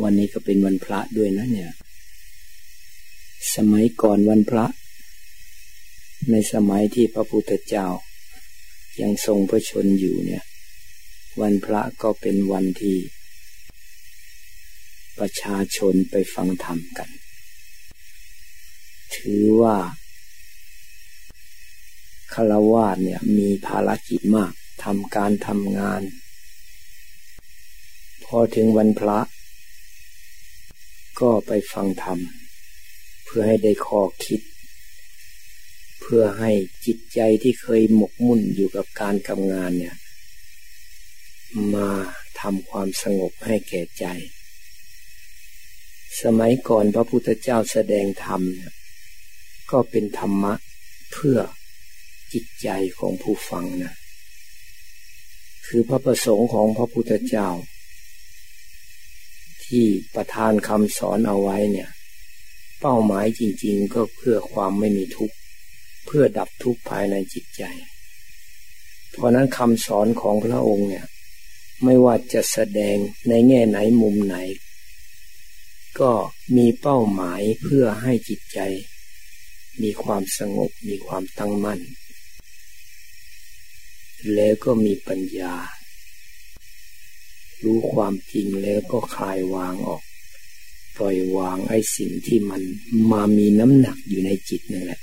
วันนี้ก็เป็นวันพระด้วยนะเนี่ย สมัยก่อนวันพระ ในสมัยที่พระพุทธเจ้า ยังทรงพระชนอยู่เนี่ย วันพระก็เป็นวันที่ ประชาชนไปฟังธรรมกัน ถือว่าคารวาสเนี่ยมีภารกิจมากทำการทำงาน พอถึงวันพระ ก็ไปฟังธรรม เพื่อให้ได้ข้อคิด เพื่อให้จิตใจที่เคยหมกมุ่นอยู่กับการทำงานเนี่ย มาทำความสงบให้แก่ใจ สมัยก่อนพระพุทธเจ้าแสดงธรรมเนี่ยก็เป็นธรรมะเพื่อจิตใจของผู้ฟังนะคือพระประสงค์ของพระพุทธเจ้า ที่ประทานคำสอนเอาไว้เนี่ย เป้าหมายจริง ๆ ก็เพื่อความไม่มีทุกข์ เพื่อดับทุกข์ภายในจิตใจ เพราะนั้นคำสอนของพระองค์เนี่ย ไม่ว่าจะแสดงในแง่ไหนมุมไหน ก็มีเป้าหมายเพื่อให้จิตใจ มีความสงบมีความตั้งมั่น แล้วก็มีปัญญา รู้ความจริงแล้วก็คลายวางออก ปล่อยวางไอ้สิ่งที่มันมามีน้ำหนักอยู่ในจิตนั่นแหละ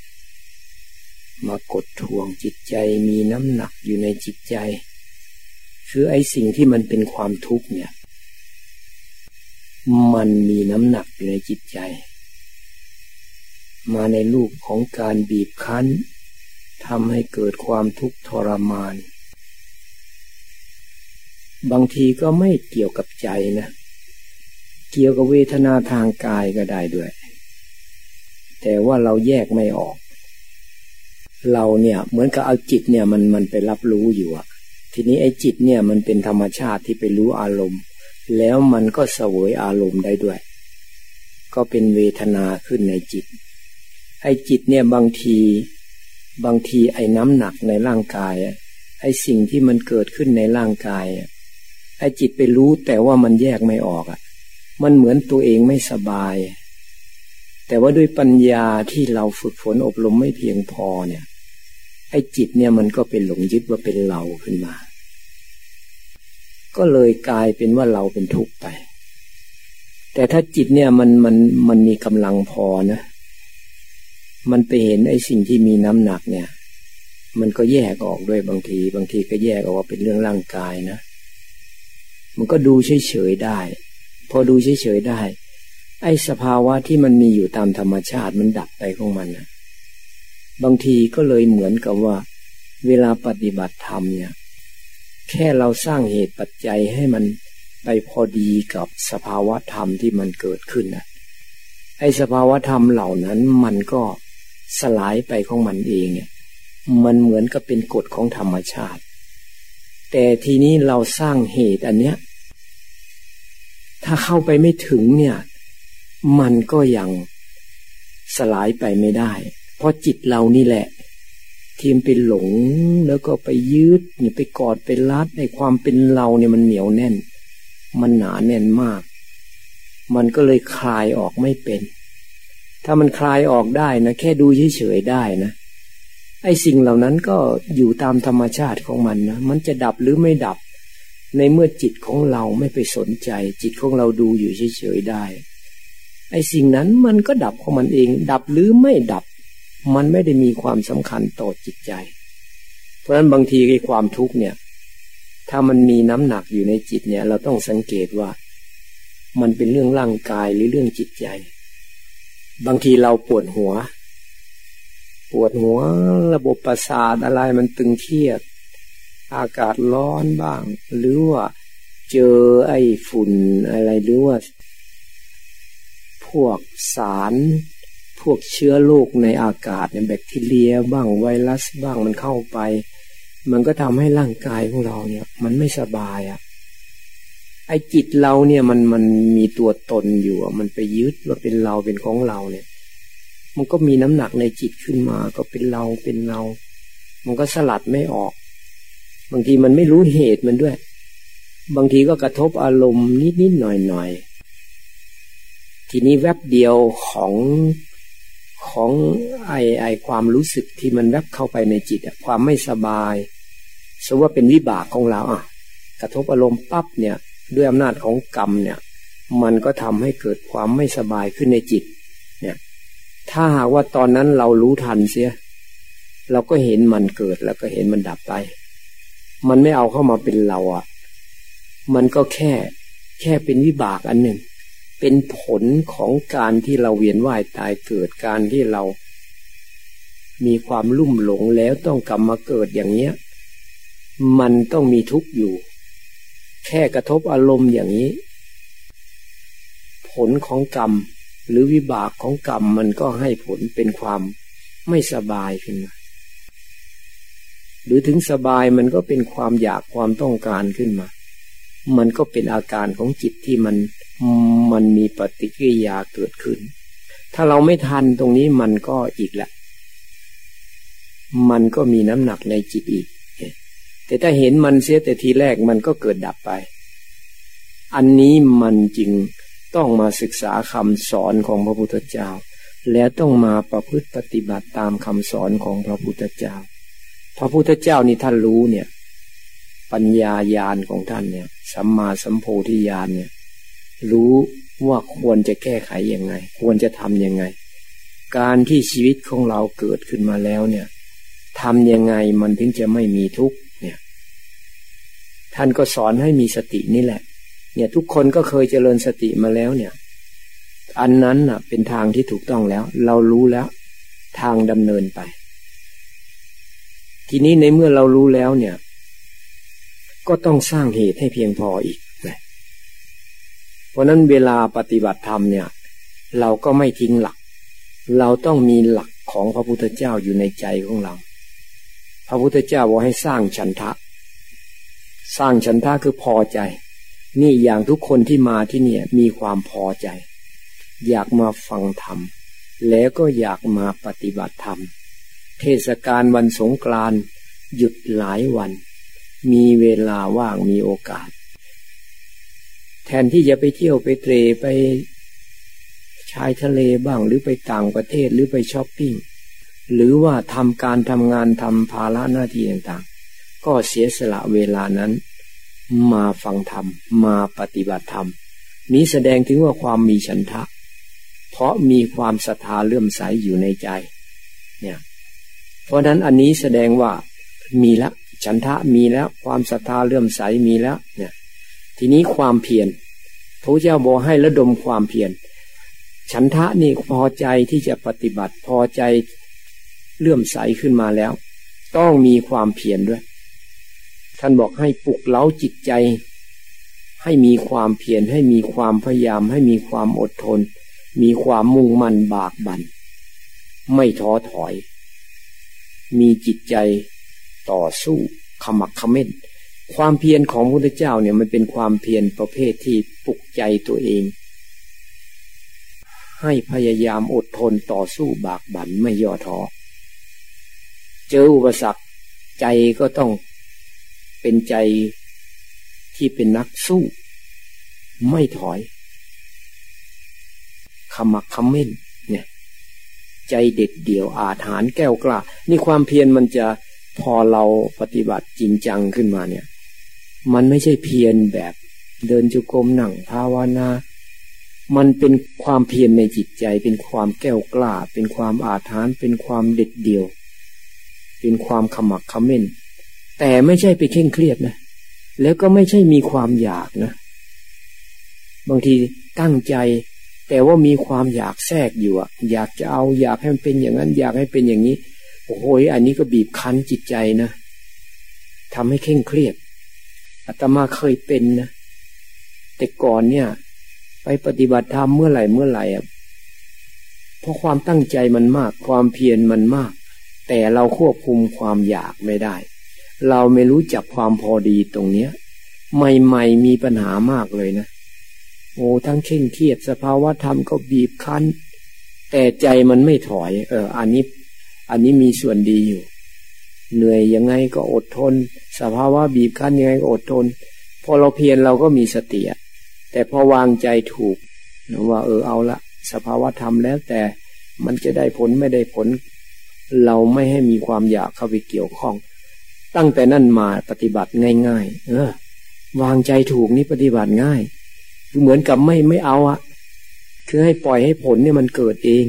มากดทวงจิตใจมีน้ำหนักอยู่ในจิตใจ คือไอ้สิ่งที่มันเป็นความทุกข์เนี่ย มันมีน้ำหนักอยู่ในจิตใจ มาในรูปของการบีบคั้นทำให้เกิดความทุกข์ทรมาน บางทีก็ไม่เกี่ยวกับใจนะ เกี่ยวกับเวทนาทางกายก็ได้ด้วย แต่ว่าเราแยกไม่ออก เราเนี่ยเหมือนกับเอาจิตเนี่ยมันมันไปรับรู้อยู่อะทีนี้ไอ้จิตเนี่ยมันเป็นธรรมชาติที่ไปรู้อารมณ์ แล้วมันก็เสวยอารมณ์ได้ด้วย ก็เป็นเวทนาขึ้นในจิต ไอ้จิตเนี่ยบางทีบางทีไอ้น้ำหนักในร่างกายไอ้สิ่งที่มันเกิดขึ้นในร่างกาย ไอ้จิตไปรู้แต่ว่ามันแยกไม่ออกอะ มันเหมือนตัวเองไม่สบาย แต่ว่าด้วยปัญญาที่เราฝึกฝนอบรมไม่เพียงพอเนี่ย ไอ้จิตเนี่ยมันก็เป็นหลงยึดว่าเป็นเราขึ้นมา ก็เลยกลายเป็นว่าเราเป็นทุกข์ไป แต่ถ้าจิตเนี่ยมันมันมันมีกำลังพอนะ มันไปเห็นไอ้สิ่งที่มีน้ำหนักเนี่ย มันก็แยกออกด้วยบางที บางทีก็แยกออกว่าเป็นเรื่องร่างกายนะ มันก็ดูเฉยๆได้ พอดูเฉยๆได้ ไอ้สภาวะที่มันมีอยู่ตามธรรมชาติมันดับไปของมันนะบางทีก็เลยเหมือนกับว่า เวลาปฏิบัติธรรมเนี่ย แค่เราสร้างเหตุปัจจัยให้มันไปพอดีกับสภาวะธรรมที่มันเกิดขึ้นนะไอ้สภาวะธรรมเหล่านั้นมันก็สลายไปของมันเองเนี่ย มันเหมือนกับเป็นกฎของธรรมชาติ แต่ทีนี้เราสร้างเหตุอันเนี้ย ถ้าเข้าไปไม่ถึงเนี่ย มันก็ยังสลายไปไม่ได้ เพราะจิตเรานี่แหละ ทีมไปหลงแล้วก็ไปยืดเนี่ยไปกอดไปรัดในความเป็นเราเนี่ยมันเหนียวแน่น มันหนาแน่นมาก มันก็เลยคลายออกไม่เป็น ถ้ามันคลายออกได้นะแค่ดูเฉยๆได้นะไอ้สิ่งเหล่านั้นก็อยู่ตามธรรมชาติของมันนะมันจะดับหรือไม่ดับ ในเมื่อจิตของเราไม่ไปสนใจ จิตของเราดูอยู่เฉยๆได้ ไอ้สิ่งนั้นมันก็ดับของมันเอง ดับหรือไม่ดับ มันไม่ได้มีความสำคัญต่อจิตใจ เพราะฉะนั้นบางทีไอ้ความทุกข์เนี่ย ถ้ามันมีน้ำหนักอยู่ในจิตเนี่ย เราต้องสังเกตว่า มันเป็นเรื่องร่างกายหรือเรื่องจิตใจ บางทีเราปวดหัว ปวดหัว ระบบประสาทอะไรมันตึงเครียด อากาศร้อนบ้าง หรือว่าเจอไอ้ฝุ่นอะไรหรือว่า พวกสารพวกเชื้อโรคในอากาศเนี่ยแบคทีเรียบ้างไวรัสบ้างมันเข้าไป มันก็ทำให้ร่างกายของเราเนี่ย มันไม่สบายอะ่ะไอ้จิตเราเนี่ยมันมันมีตัวตนอยู่มันไปยึดว่าเป็นเราเป็นของเราเนี่ย มันก็มีน้ำหนักในจิตขึ้นมา ก็เป็นเราเป็นเรา มันก็สลัดไม่ออก บางทีมันไม่รู้เหตุมันด้วย บางทีก็กระทบอารมณ์นิดนิดหน่อยหน่อยทีนี้แวบเดียวของของไอไอความรู้สึกที่มันแวบเข้าไปในจิตความไม่สบายสมว่าเป็นวิบากของเราอะ กระทบอารมณ์ปั๊บเนี่ย ด้วยอำนาจของกรรมเนี่ย มันก็ทำให้เกิดความไม่สบายขึ้นในจิต เนี่ย ถ้าหากว่าตอนนั้นเรารู้ทันเสีย เราก็เห็นมันเกิดแล้วก็เห็นมันดับไป มันไม่เอาเข้ามาเป็นเราอะ มันก็แค่แค่เป็นวิบากอันหนึ่ง เป็นผลของการที่เราเวียนว่ายตายเกิดการที่เรา มีความลุ่มหลงแล้วต้องกลับมาเกิดอย่างเนี้ย มันต้องมีทุกข์อยู่ แค่กระทบอารมณ์อย่างนี้ ผลของกรรม หรือวิบากของกรรมมันก็ให้ผลเป็นความไม่สบายขึ้นมา หรือถึงสบายมันก็เป็นความอยากความต้องการขึ้นมา มันก็เป็นอาการของจิตที่มันมันมีปฏิกิริยาเกิดขึ้น ถ้าเราไม่ทันตรงนี้มันก็อีกแหละ มันก็มีน้ำหนักในจิตอีก แต่ถ้าเห็นมันเสียแต่ทีแรกมันก็เกิดดับไป อันนี้มันจึงต้องมาศึกษาคำสอนของพระพุทธเจ้า และต้องมาประพฤติปฏิบัติตามคำสอนของพระพุทธเจ้า พระพุทธเจ้านี่ท่านรู้เนี่ย ปัญญาญาณของท่านเนี่ย สัมมาสัมโพธิญาณเนี่ย รู้ว่าควรจะแก้ไขยังไง ควรจะทำยังไง การที่ชีวิตของเราเกิดขึ้นมาแล้วเนี่ยทำยังไงมันถึงจะไม่มีทุกข์เนี่ย ท่านก็สอนให้มีสตินี่แหละ เนี่ยทุกคนก็เคยเจริญสติมาแล้วเนี่ย อันนั้นน่ะ เป็นทางที่ถูกต้องแล้ว เรารู้แล้ว ทางดำเนินไป ทีนี้ในเมื่อเรารู้แล้วเนี่ย ก็ต้องสร้างเหตุให้เพียงพออีกเพราะนั้นเวลาปฏิบัติธรรมเนี่ย เราก็ไม่ทิ้งหลัก เราต้องมีหลักของพระพุทธเจ้าอยู่ในใจของเรา พระพุทธเจ้าบอกให้สร้างฉันทะ สร้างฉันทะคือพอใจ นี่อย่างทุกคนที่มาที่เนี่ยมีความพอใจ อยากมาฟังธรรม แล้วก็อยากมาปฏิบัติธรรม เทศกาลวันสงกรานต์หยุดหลายวัน มีเวลาว่างมีโอกาส แทนที่จะไปเที่ยวไปเตรไปชายทะเลบ้างหรือไปต่างประเทศหรือไปช้อปปิ้งหรือว่าทำการทำงานทำภาระหน้าที่ต่างๆ ก็เสียสละเวลานั้น มาฟังธรรม มาปฏิบัติธรรม นี้แสดงถึงว่าความมีฉันทะ เพราะมีความศรัทธาเลื่อมใสอยู่ในใจ เนี่ย เพราะนั้นอันนี้แสดงว่ามีแล้วฉันทะมีแล้ว ความศรัทธาเลื่อมใสมีแล้ว เนี่ย ทีนี้ความเพียรพระเจ้าบอกให้ระดมความเพียรฉันทะนี่พอใจที่จะปฏิบัติพอใจเลื่อมใสขึ้นมาแล้ว ต้องมีความเพียรด้วย ท่านบอกให้ปลุกเล้าจิตใจ ให้มีความเพียรให้มีความพยายาม ให้มีความอดทน มีความมุ่งมั่นบากบัน่นไม่ท้อถอย มีจิตใจต่อสู้ขมักขม้น ความเพียรของพระพุทธเจ้าเนี่ยมันเป็นความเพียรประเภทที่ปลุกใจตัวเอง ให้พยายามอดทนต่อสู้บากบั่นไม่ย่อท้อเจออุปสรรคใจก็ต้องเป็นใจที่เป็นนักสู้ ไม่ถอยขมักขม้นเนี่ย ใจเด็ดเดี่ยวอาถานแก้วกล้านี่ความเพียรมันจะพอเราปฏิบัติจริงจังขึ้นมาเนี่ย มันไม่ใช่เพียรแบบเดินจุกรมหนังภาวนา มันเป็นความเพียรในจิตใจ เป็นความแก้วกล้า เป็นความอาถรรพ์เป็นความเด็ดเดี่ยว เป็นความขมักขม้น แต่ไม่ใช่ไปเคร่งเครียดนะ แล้วก็ไม่ใช่มีความอยากนะ บางทีตั้งใจ แต่ว่ามีความอยากแทรกอยู่อะอยากจะเอาอยากให้มันเป็นอย่างนั้น อยากให้เป็นอย่างนี้ โอ้โหอันนี้ก็บีบคั้นจิตใจนะทำให้เคร่งเครียดอาตมาเคยเป็นนะแต่ก่อนเนี่ย ไปปฏิบัติธรรมเมื่อไหร่เมื่อไหร่อะเพราะความตั้งใจมันมาก ความเพียรมันมาก แต่เราควบคุมความอยากไม่ได้ เราไม่รู้จักความพอดีตรงเนี้ย ใหม่ๆมีปัญหามากเลยนะ โอ้ทั้งเข่งเครียดสภาวะธรรมก็บีบคั้น แต่ใจมันไม่ถอย เออ อันนี้ อันนี้มีส่วนดีอยู่ เหนื่อยยังไงก็อดทน สภาวะบีบคั้นยังไงก็อดทน พอเราเพียรเราก็มีสติแต่พอวางใจถูกนว่า เออเอาละสภาวะธรรมแล้วแต่มันจะได้ผลไม่ได้ผล เราไม่ให้มีความอยากเข้าไปเกี่ยวข้อง ตั้งแต่นั่นมาปฏิบัติง่าย ๆ เออ วางใจถูกนี่ปฏิบัติง่าย คือเหมือนกับไม่ไม่เอาอะคือให้ปล่อยให้ผลเนี่ยมันเกิดเอง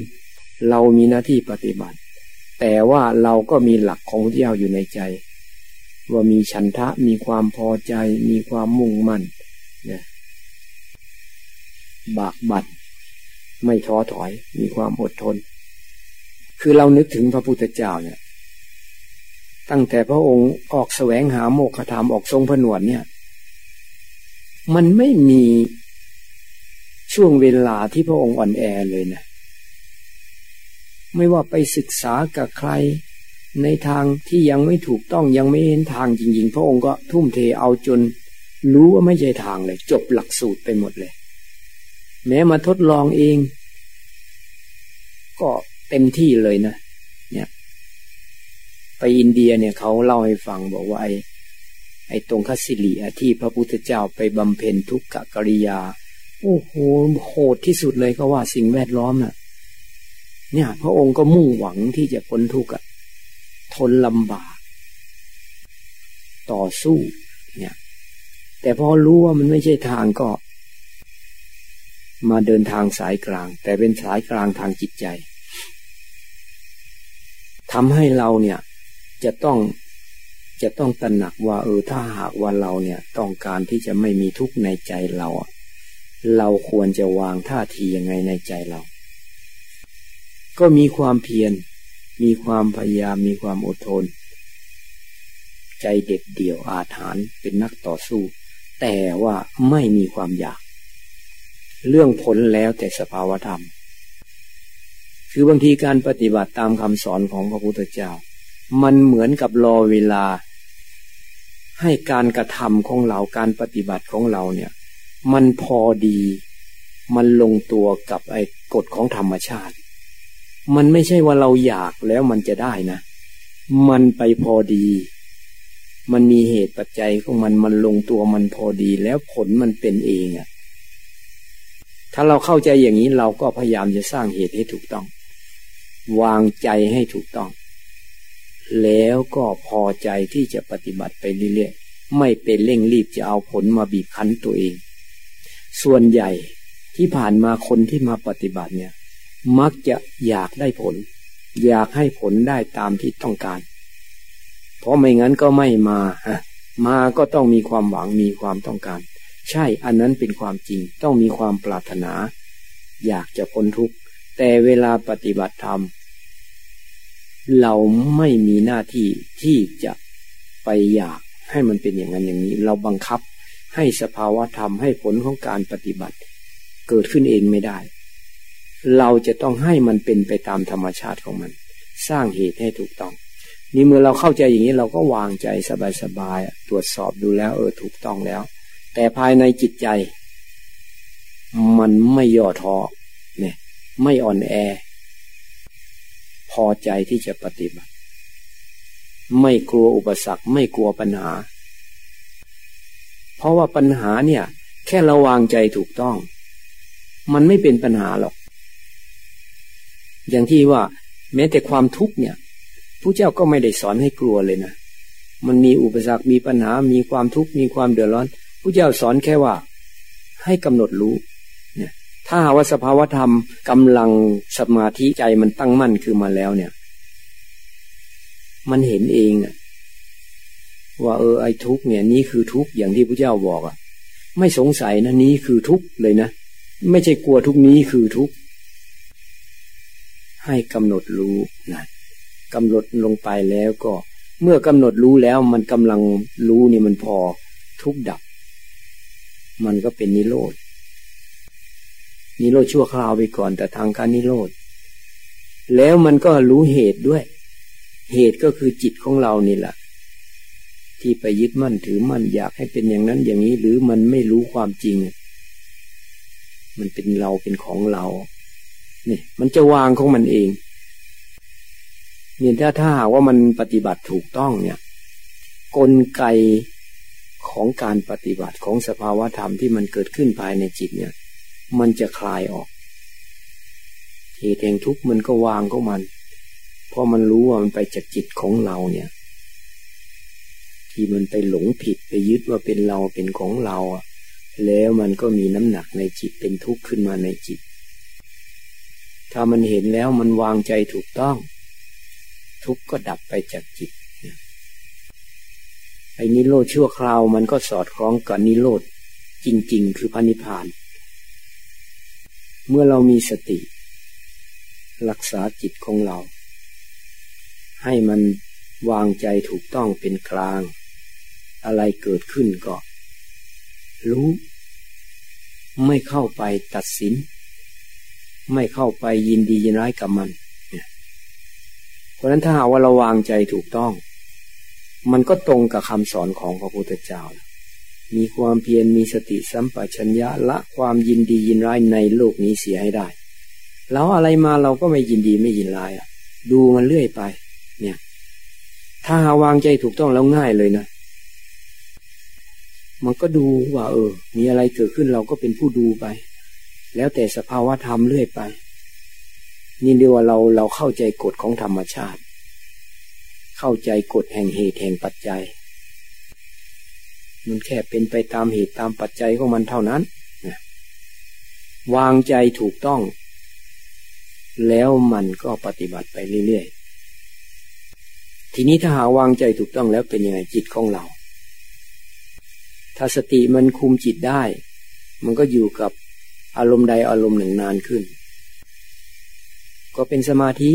เรามีหน้าที่ปฏิบัติ แต่ว่าเราก็มีหลักของพระเจ้าอยู่ในใจ ว่ามีฉันทะมีความพอใจ มีความมุ่งมั่นนี่ยบากบั่นไม่ท้อถอย มีความอดทน คือเรานึกถึงพระพุทธเจ้าเนี่ย ตั้งแต่พระองค์ออกแสวงหาโมกขธรรมออกทรงผนวดเนี่ย มันไม่มี ช่วงเวลาที่พระองค์อ่อนแอเลยนะ ไม่ว่าไปศึกษากับใคร ในทางที่ยังไม่ถูกต้องยังไม่เห็นทางจริงๆ พระองค์ก็ทุ่มเทเอาจน รู้ว่าไม่ใช่ทางเลย จบหลักสูตรไปหมดเลย แม้มาทดลองเอง ก็เต็มที่เลยนะ เนี่ย ไปอินเดียเนี่ยเขาเล่าให้ฟังบอกว่าไอ้ไอ้ตรงคัสิลีที่พระพุทธเจ้าไปบำเพ็ญทุกขกริยา โอ้โหโหดที่สุดเลยก็ว่าสิ่งแวดล้อมน่ะ เนี่ย พระองค์ก็มุ่งหวังที่จะพ้นทุกข์ทนลำบาก ต่อสู้ เนี่ย แต่พอรู้ว่ามันไม่ใช่ทางก็ มาเดินทางสายกลาง แต่เป็นสายกลางทางจิตใจทำให้เราเนี่ยจะต้องจะต้องตระหนักว่าเออถ้าหากว่าเราเนี่ยต้องการที่จะไม่มีทุกข์ในใจเรา เราควรจะวางท่าทียังไงในใจเรา ก็มีความเพียร มีความพยายาม มีความอดทน ใจเด็ดเดี่ยวอาถรรพ์เป็นนักต่อสู้ แต่ว่าไม่มีความอยาก เรื่องผลแล้วแต่สภาวธรรม คือบางทีการปฏิบัติตามคำสอนของพระพุทธเจ้า มันเหมือนกับรอเวลา ให้การกระทำของเราการปฏิบัติของเราเนี่ย มันพอดี มันลงตัวกับไอ้กฎของธรรมชาติ มันไม่ใช่ว่าเราอยากแล้วมันจะได้นะ มันไปพอดี มันมีเหตุปัจจัยของมันมันลงตัวมันพอดีแล้วผลมันเป็นเองอะ่ะ ถ้าเราเข้าใจอย่างนี้เราก็พยายามจะสร้างเหตุให้ถูกต้อง วางใจให้ถูกต้อง แล้วก็พอใจที่จะปฏิบัติไปเรื่อยๆไม่เป็นเร่งรีบจะเอาผลมาบีบคั้นตัวเอง ส่วนใหญ่ที่ผ่านมาคนที่มาปฏิบัติเนี่ย มักจะอยากได้ผล อยากให้ผลได้ตามที่ต้องการ เพราะไม่งั้นก็ไม่มาฮะมาก็ต้องมีความหวังมีความต้องการ ใช่อันนั้นเป็นความจริง ต้องมีความปรารถนา อยากจะพ้นทุกข์แต่เวลาปฏิบัติธรรม เราไม่มีหน้าที่ที่จะไปอยากให้มันเป็นอย่างนั้นอย่างนี้ เราบังคับ ให้สภาวะธรรมให้ผลของการปฏิบัติ เกิดขึ้นเองไม่ได้ เราจะต้องให้มันเป็นไปตามธรรมชาติของมัน สร้างเหตุให้ถูกต้อง นี่เมื่อเราเข้าใจอย่างนี้เราก็วางใจสบายๆตรวจสอบดูแล้วเออถูกต้องแล้ว แต่ภายในจิตใจ มันไม่ย่อท้อเนี่ย ไม่อ่อนแอ พอใจที่จะปฏิบัติ ไม่กลัวอุปสรรคไม่กลัวปัญหา เพราะว่าปัญหาเนี่ย แค่ระวางใจถูกต้อง มันไม่เป็นปัญหาหรอก อย่างที่ว่า แม้แต่ความทุกข์เนี่ยผู้เจ้าก็ไม่ได้สอนให้กลัวเลยนะ มันมีอุปสรรคมีปัญหา มีความทุกข์มีความเดือดร้อนผู้เจ้าสอนแค่ว่า ให้กำหนดรู้เนี่ยถ้าว่าสภาวธรรมกำลังสมาธิใจมันตั้งมั่นคือมาแล้วเนี่ย มันเห็นเองอะ ว่าเออไอ้ทุกเนี่ยนี้คือทุกอย่างที่พระเจ้าบอกอะ ไม่สงสัยนะนี้คือทุกเลยนะ ไม่ใช่กลัวทุกนี้คือทุกให้กำหนดรู้นะกำหนดลงไปแล้วก็ เมื่อกำหนดรู้แล้วมันกำลังรู้นี่มันพอทุกดับ มันก็เป็นนิโรธนิโรธชั่วคราวไปก่อนแต่ทางการนิโรธแล้วมันก็รู้เหตุด้วย เหตุก็คือจิตของเรานี่แหละ ที่ไปยึดมั่นถือมั่นอยากให้เป็นอย่างนั้นอย่างนี้ หรือมันไม่รู้ความจริง มันเป็นเราเป็นของเราเนี่ยมันจะวางของมันเองเนี่ยถ้าถ้าหากว่ามันปฏิบัติถูกต้องเนี่ย กลไกของการปฏิบัติของสภาวะธรรมที่มันเกิดขึ้นภายในจิตเนี่ย มันจะคลายออกเหตุแห่งทุกข์มันก็วางของมัน เพราะมันรู้ว่ามันไปจากจิตของเราเนี่ย ที่มันไปหลงผิดไปยึดว่าเป็นเราเป็นของเราอะแล้วมันก็มีน้ำหนักในจิตเป็นทุกข์ขึ้นมาในจิต ถ้ามันเห็นแล้วมันวางใจถูกต้อง ทุกข์ก็ดับไปจากจิตไอ้นิโรธชั่วคราวมันก็สอดคล้องกับนิโรธจริง ๆ คือพระนิพพาน เมื่อเรามีสติ รักษาจิตของเรา ให้มันวางใจถูกต้องเป็นกลาง อะไรเกิดขึ้นก็ รู้ ไม่เข้าไปตัดสิน ไม่เข้าไปยินดียินร้ายกับมันเพราะนั้นถ้าหาว่าเราวางใจถูกต้อง มันก็ตรงกับคำสอนของพระพุทธเจ้า มีความเพียรมีสติสัมปชัญญะละความยินดียินร้ายในโลกนี้เสียให้ได้ แล้วอะไรมาเราก็ไม่ยินดีไม่ยินร้ายอะ ดูมันเรื่อยไป เนี่ย ถ้าหาวางใจถูกต้องแล้วง่ายเลยนะ มันก็ดูว่า เออ มีอะไรเกิดขึ้นเราก็เป็นผู้ดูไป แล้วแต่สภาวะธรรมเรื่อยไป นี่เรียกว่าเราเราเข้าใจกฎของธรรมชาติ เข้าใจกฎแห่งเหตุแห่งปัจจัย มันแค่เป็นไปตามเหตุตามปัจจัยของมันเท่านั้นวางใจถูกต้อง แล้วมันก็ปฏิบัติไปเรื่อยๆทีนี้ถ้าหาวางใจถูกต้องแล้วเป็นยังไงจิตของเรา ถ้าสติมันคุมจิตได้ มันก็อยู่กับอารมณ์ใดอารมณ์หนึ่งนานขึ้น ก็เป็นสมาธิ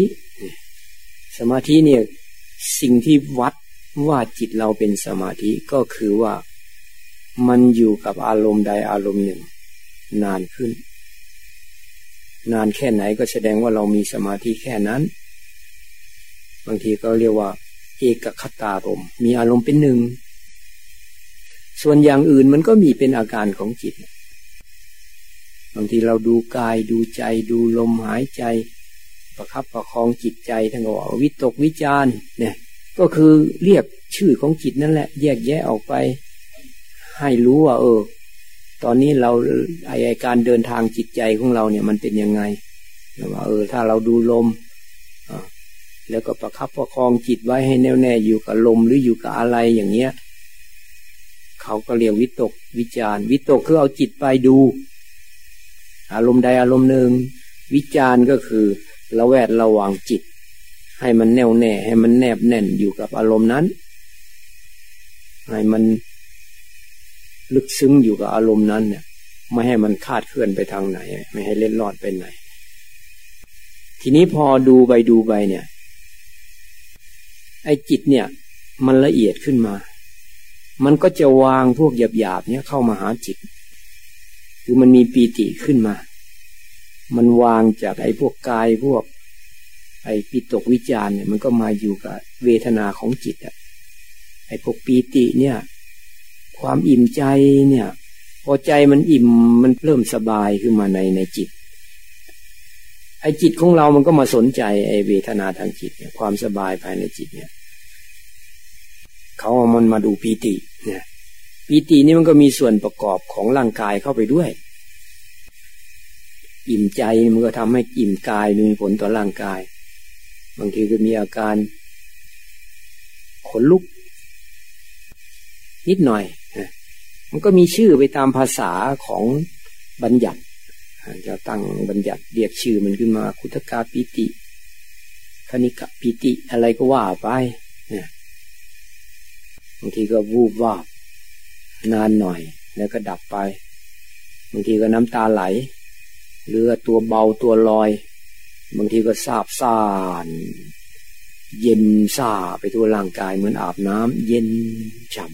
สมาธิเนี่ยสิ่งที่วัดว่าจิตเราเป็นสมาธิก็คือว่ามันอยู่กับอารมณ์ใดอารมณ์หนึ่ง นานขึ้น นานแค่ไหนก็แสดงว่าเรามีสมาธิแค่นั้น บางทีก็เรียกว่า เอกคตารมมีอารมณ์เป็นหนึ่ง ส่วนอย่างอื่นมันก็มีเป็นอาการของจิต บางทีเราดูกายดูใจดูลมหายใจ ประคับประคองจิตใจทั้งว่าวิตกวิจารเนี่ย ก็คือเรียกชื่อของจิตนั่นแหละ แยกแยะออกไป ให้รู้ว่า เออ ตอนนี้เราไอการเดินทางจิตใจของเราเนี่ย มันเป็นยังไงว่าเออ ถ้าเราดูลมแล้วก็ประคับประคองจิตไว้ให้แน่วแน่อยู่กับลมหรืออยู่กับอะไรอย่างเงี้ย เขาก็เรียกวิตกวิจารวิตกคือเอาจิตไปดู อารมณ์ใดอารมณ์หนึ่ง วิจารก็คือระแวดระวังจิต ให้มันแน่วแน่ ให้มันแนบแน่นอยู่กับอารมณ์นั้น ให้มันลึกซึ้งอยู่กับอารมณ์นั้นเนี่ยไม่ให้มันคาดเคลื่อนไปทางไหน ไม่ให้เล่นลอดไปไหน ทีนี้พอดูไปดูไปเนี่ย ไอ้จิตเนี่ย มันละเอียดขึ้นมา มันก็จะวางพวกหยาบๆเนี่ยเข้ามาหาจิต คือมันมีปีติขึ้นมา มันวางจากไอ้พวกกายพวก ไอ้ปิตกวิจารเนี่ย มันก็มาอยู่กับเวทนาของจิตอะไอ้พวกปีติเนี่ย ความอิ่มใจเนี่ย พอใจมันอิ่มมันเริ่มสบายขึ้นมาในในจิต ไอ้จิตของเรามันก็มาสนใจไอ้เวทนาทางจิตเนี่ยความสบายภายในจิตเนี่ย เขาเอามันมาดูปีติเนี่ยปีตินี่มันก็มีส่วนประกอบของร่างกายเข้าไปด้วย อิ่มใจมันก็ทำให้อิ่มกายมีผลต่อร่างกาย บางทีก็มีอาการขนลุก นิดหน่อย มันก็มีชื่อไปตามภาษาของบัญญัติจะตั้งบัญญัติเรียกชื่อมันขึ้นมาคุตกาปิติคณิกะปิติอะไรก็ว่าไป บางทีก็วูบวาบนานหน่อย แล้วก็ดับไป บางทีก็น้ำตาไหลเรือตัวเบาตัวลอย บางทีก็ซาบซ่าน เย็นซาไปทั่วร่างกายเหมือนอาบน้ำเย็นฉ่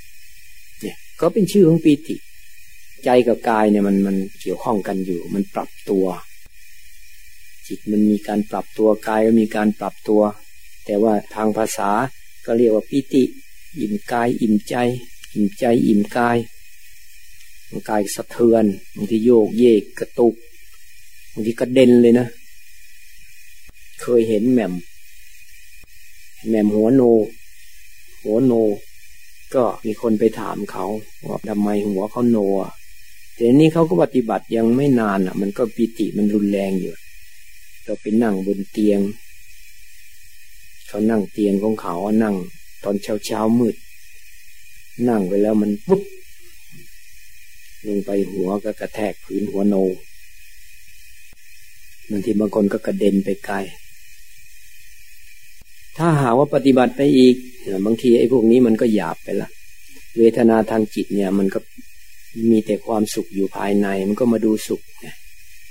ำเนี่ยก็เป็นชื่อของปีติ ใจกับกายเนี่ยมันมันเกี่ยวข้องกันอยู่ มันปรับตัว จิตมันมีการปรับตัวกายก็มีการปรับตัว แต่ว่าทางภาษาก็เรียกว่าปีติ อิ่มกายอิ่มใจ อิ่มใจอิ่มกายร่างกายสะเทือนบางทีโยกเยกกระตุกบางทีกระเด็นเลยนะ เคยเห็นแหม่มแหม่มหัวโน หัวโน ก็มีคนไปถามเขาว่าทำไมหัวเขาโนอะแต่นี้เขาก็ปฏิบัติยังไม่นานอะ มันก็ปิติมันรุนแรงอยู่เราไปนั่งบนเตียง เขานั่งเตียงของเขานั่ง ตอนเช้าเช้ามืด นั่งไปแล้วมันปุ๊บลงไปหัวก็กระแทกพื้นหัวโนบางทีบางคนก็กระเด็นไปไกล ถ้าหาว่าปฏิบัติไปอีก บางทีไอ้พวกนี้มันก็หยาบไปละ เวทนาทางจิตเนี่ยมันก็มีแต่ความสุขอยู่ภายใน มันก็มาดูสุข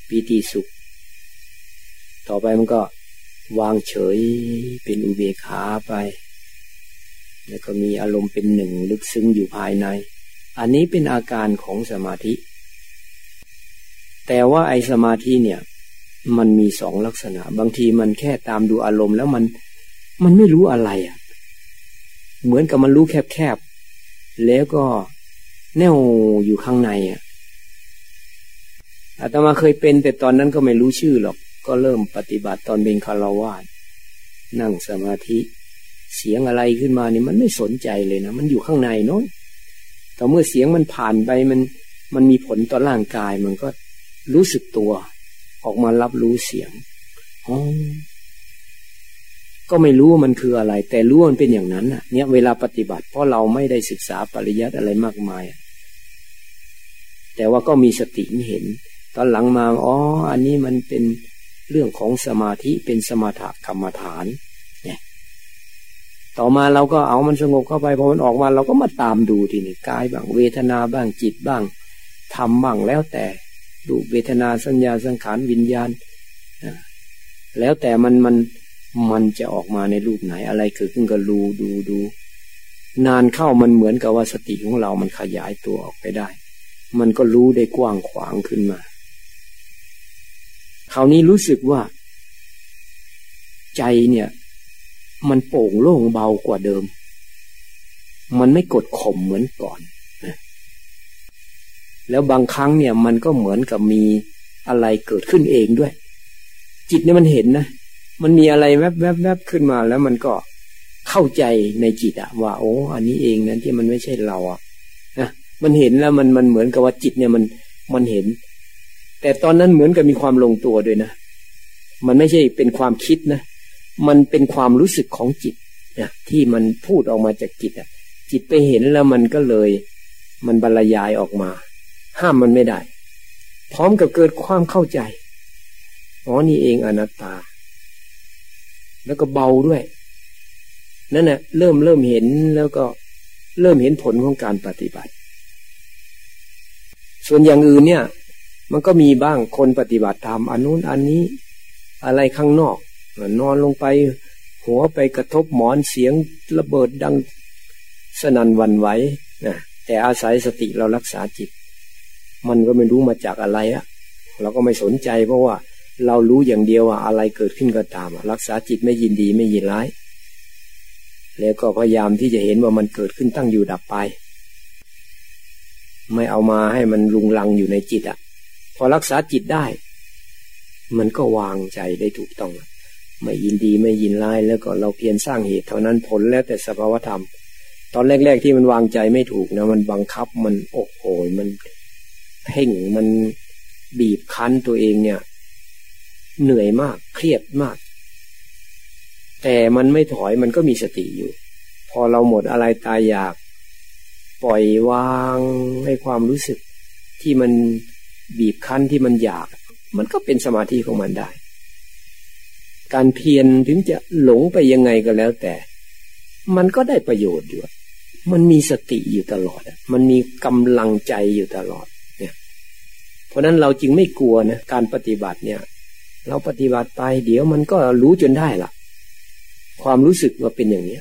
ปีติสุข ต่อไปมันก็วางเฉยเป็นอุเบกขาไป แล้วก็มีอารมณ์เป็นหนึ่งลึกซึ้งอยู่ภายใน อันนี้เป็นอาการของสมาธิ แต่ว่าไอสมาธิเนี่ย มันมีสองลักษณะ บางทีมันแค่ตามดูอารมณ์แล้วมันมันไม่รู้อะไรอะ่ะ เหมือนกับมันรู้แคบๆ แล้วก็แน่วอยู่ข้างในอะอาตมาเคยเป็นแต่ตอนนั้นก็ไม่รู้ชื่อหรอก ก็เริ่มปฏิบัติตอนเป็นคารวาสนั่งสมาธิ เสียงอะไรขึ้นมาเนี่ยมันไม่สนใจเลยนะ มันอยู่ข้างในโน้นแต่เมื่อเสียงมันผ่านไปมันมันมีผลต่อร่างกายมันก็รู้สึกตัว ออกมารับรู้เสียงอ๋อก็ไม่รู้ว่ามันคืออะไร แต่รู้ว่ามันเป็นอย่างนั้นอะ เนี่ยเวลาปฏิบัติ เพราะเราไม่ได้ศึกษาปริยัติอะไรมากมาย แต่ว่าก็มีสติเห็น ตอนหลังมา อ๋อ อันนี้มันเป็นเรื่องของสมาธิเป็นสมาธิกรรมฐาน ต่อมาเราก็เอามันสงบเข้าไปพอมันออกมาเราก็มาตามดูทีนี้กายบ้างเวทนาบ้างจิตบ้างทำบ้างแล้วแต่ดูเวทนาสัญญาสังขารวิญญาณแล้วแต่มันมันมันจะออกมาในรูปไหนอะไรเกิดขึ้นก็รู้ดูดูนานเข้ามันเหมือนกับว่าสติของเรามันขยายตัวออกไปได้ มันก็รู้ได้กว้างขวางขึ้นมา คราวนี้รู้สึกว่า ใจเนี่ย มันโป่งโล่งเบากว่าเดิม มันไม่กดข่มเหมือนก่อน แล้วบางครั้งเนี่ย มันก็เหมือนกับมีอะไรเกิดขึ้นเองด้วย จิตเนี่ยมันเห็นนะ มันมีอะไรแวบแวบแวบขึ้นมาแล้วมันก็เข้าใจในจิตอะว่าโอ้อันนี้เองนั้นที่มันไม่ใช่เราอะนะมันเห็นแล้วมันมันเหมือนกับว่าจิตเนี่ยมันมันเห็น แต่ตอนนั้นเหมือนกับมีความลงตัวด้วยนะ มันไม่ใช่เป็นความคิดนะ มันเป็นความรู้สึกของจิตนะที่มันพูดออกมาจากจิตอะจิตไปเห็นแล้วมันก็เลย มันบรรยายออกมา ห้ามมันไม่ได้ พร้อมกับเกิดความเข้าใจอ๋อนี่เองอนัตตา แล้วก็เบาด้วย นั่นแหละเริ่มเริ่มเห็นแล้วก็เริ่มเห็นผลของการปฏิบัติ ส่วนอย่างอื่นเนี่ย มันก็มีบ้างคนปฏิบัติธรรมอันนู้นอันนี้ อะไรข้างนอก นอนลงไป หัวไปกระทบหมอนเสียงระเบิดดังสนั่นวันไหวนะแต่อาศัยสติเรารักษาจิต มันก็ไม่รู้มาจากอะไรอะเราก็ไม่สนใจเพราะว่าเรารู้อย่างเดียวว่าอะไรเกิดขึ้นก็ตามรักษาจิตไม่ยินดีไม่ยินร้าย แล้วก็พยายามที่จะเห็นว่ามันเกิดขึ้นตั้งอยู่ดับไป ไม่เอามาให้มันลุงลังอยู่ในจิตอะ่ะพอรักษาจิตได้ มันก็วางใจได้ถูกต้อง ไม่ยินดีไม่ยินร้ายแล้วก็เราเพียรสร้างเหตุเท่านั้นผลแล้วแต่สภาวธรรม ตอนแรก ๆ ที่มันวางใจไม่ถูกนะ มันบังคับมันโอ้โหมันเพ่งมันบีบคั้นตัวเองเนี่ย เหนื่อยมากเครียดมาก แต่มันไม่ถอยมันก็มีสติอยู่ พอเราหมดอะไรตายอยาก ปล่อยวางให้ความรู้สึกที่มันบีบคั้นที่มันอยาก มันก็เป็นสมาธิของมันได้ การเพียรถึงจะหลงไปยังไงก็แล้วแต่ มันก็ได้ประโยชน์อยู่ มันมีสติอยู่ตลอด มันมีกำลังใจอยู่ตลอดเนี่ย เพราะนั้นเราจึงไม่กลัวนะการปฏิบัติเนี่ย เราปฏิบัติไป เดี๋ยวมันก็รู้จนได้ละความรู้สึกว่าเป็นอย่างนี้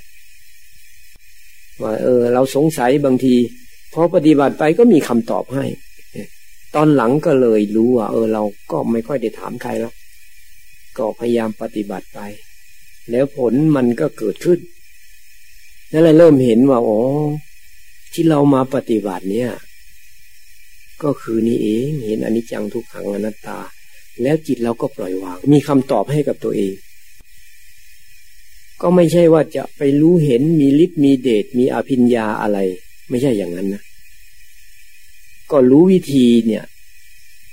ว่าเออ เราสงสัยบางทีพอปฏิบัติไปก็มีคำตอบให้ ตอนหลังก็เลยรู้ว่า เออ เราก็ไม่ค่อยได้ถามใครแล้ว ก็พยายามปฏิบัติไป แล้วผลมันก็เกิดขึ้นนั่นเลยเริ่มเห็นว่าอ๋อที่เรามาปฏิบัติเนี่ย ก็คือนี่เองเห็นอนิจจังทุกขังอนัตตา แล้วจิตเราก็ปล่อยวาง มีคำตอบให้กับตัวเอง ก็ไม่ใช่ว่าจะไปรู้เห็นมีฤทธิ์มีเดชมีอภิญญาอะไร ไม่ใช่อย่างนั้นนะก็รู้วิธีเนี่ย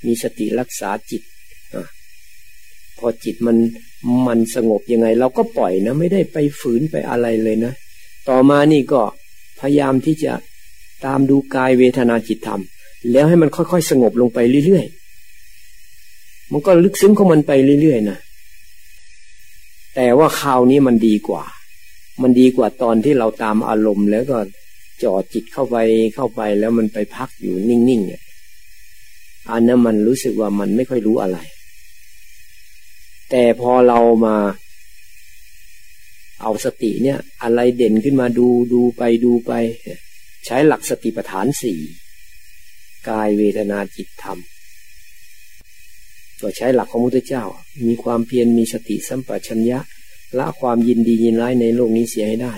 มีสติรักษาจิต อพอจิตมันมันสงบยังไง เราก็ปล่อยนะ ไม่ได้ไปฝืนไปอะไรเลยนะ ต่อมานี่ก็พยายามที่จะตามดูกายเวทนาจิตธรรม แล้วให้มันค่อยๆ สงบลงไปเรื่อยๆ มันก็ลึกซึ้งของมันไปเรื่อยๆนะแต่ว่าคราวนี้มันดีกว่า มันดีกว่าตอนที่เราตามอารมณ์ แล้วก็จ่อจิตเข้าไปเข้าไปแล้วมันไปพักอยู่นิ่งๆเนี่ยอันนั้นมันรู้สึกว่ามันไม่ค่อยรู้อะไร แต่พอเรามาเอาสติเนี่ย อะไรเด่นขึ้นมาดูดูไปดูไป ใช้หลักสติปัฏฐานสี่กายเวทนาจิตธรรมก็ใช้หลักของมุตเจ้า มีความเพียรมีสติสัมปชัญญะละความยินดียินร้ายในโลกนี้เสียให้ได้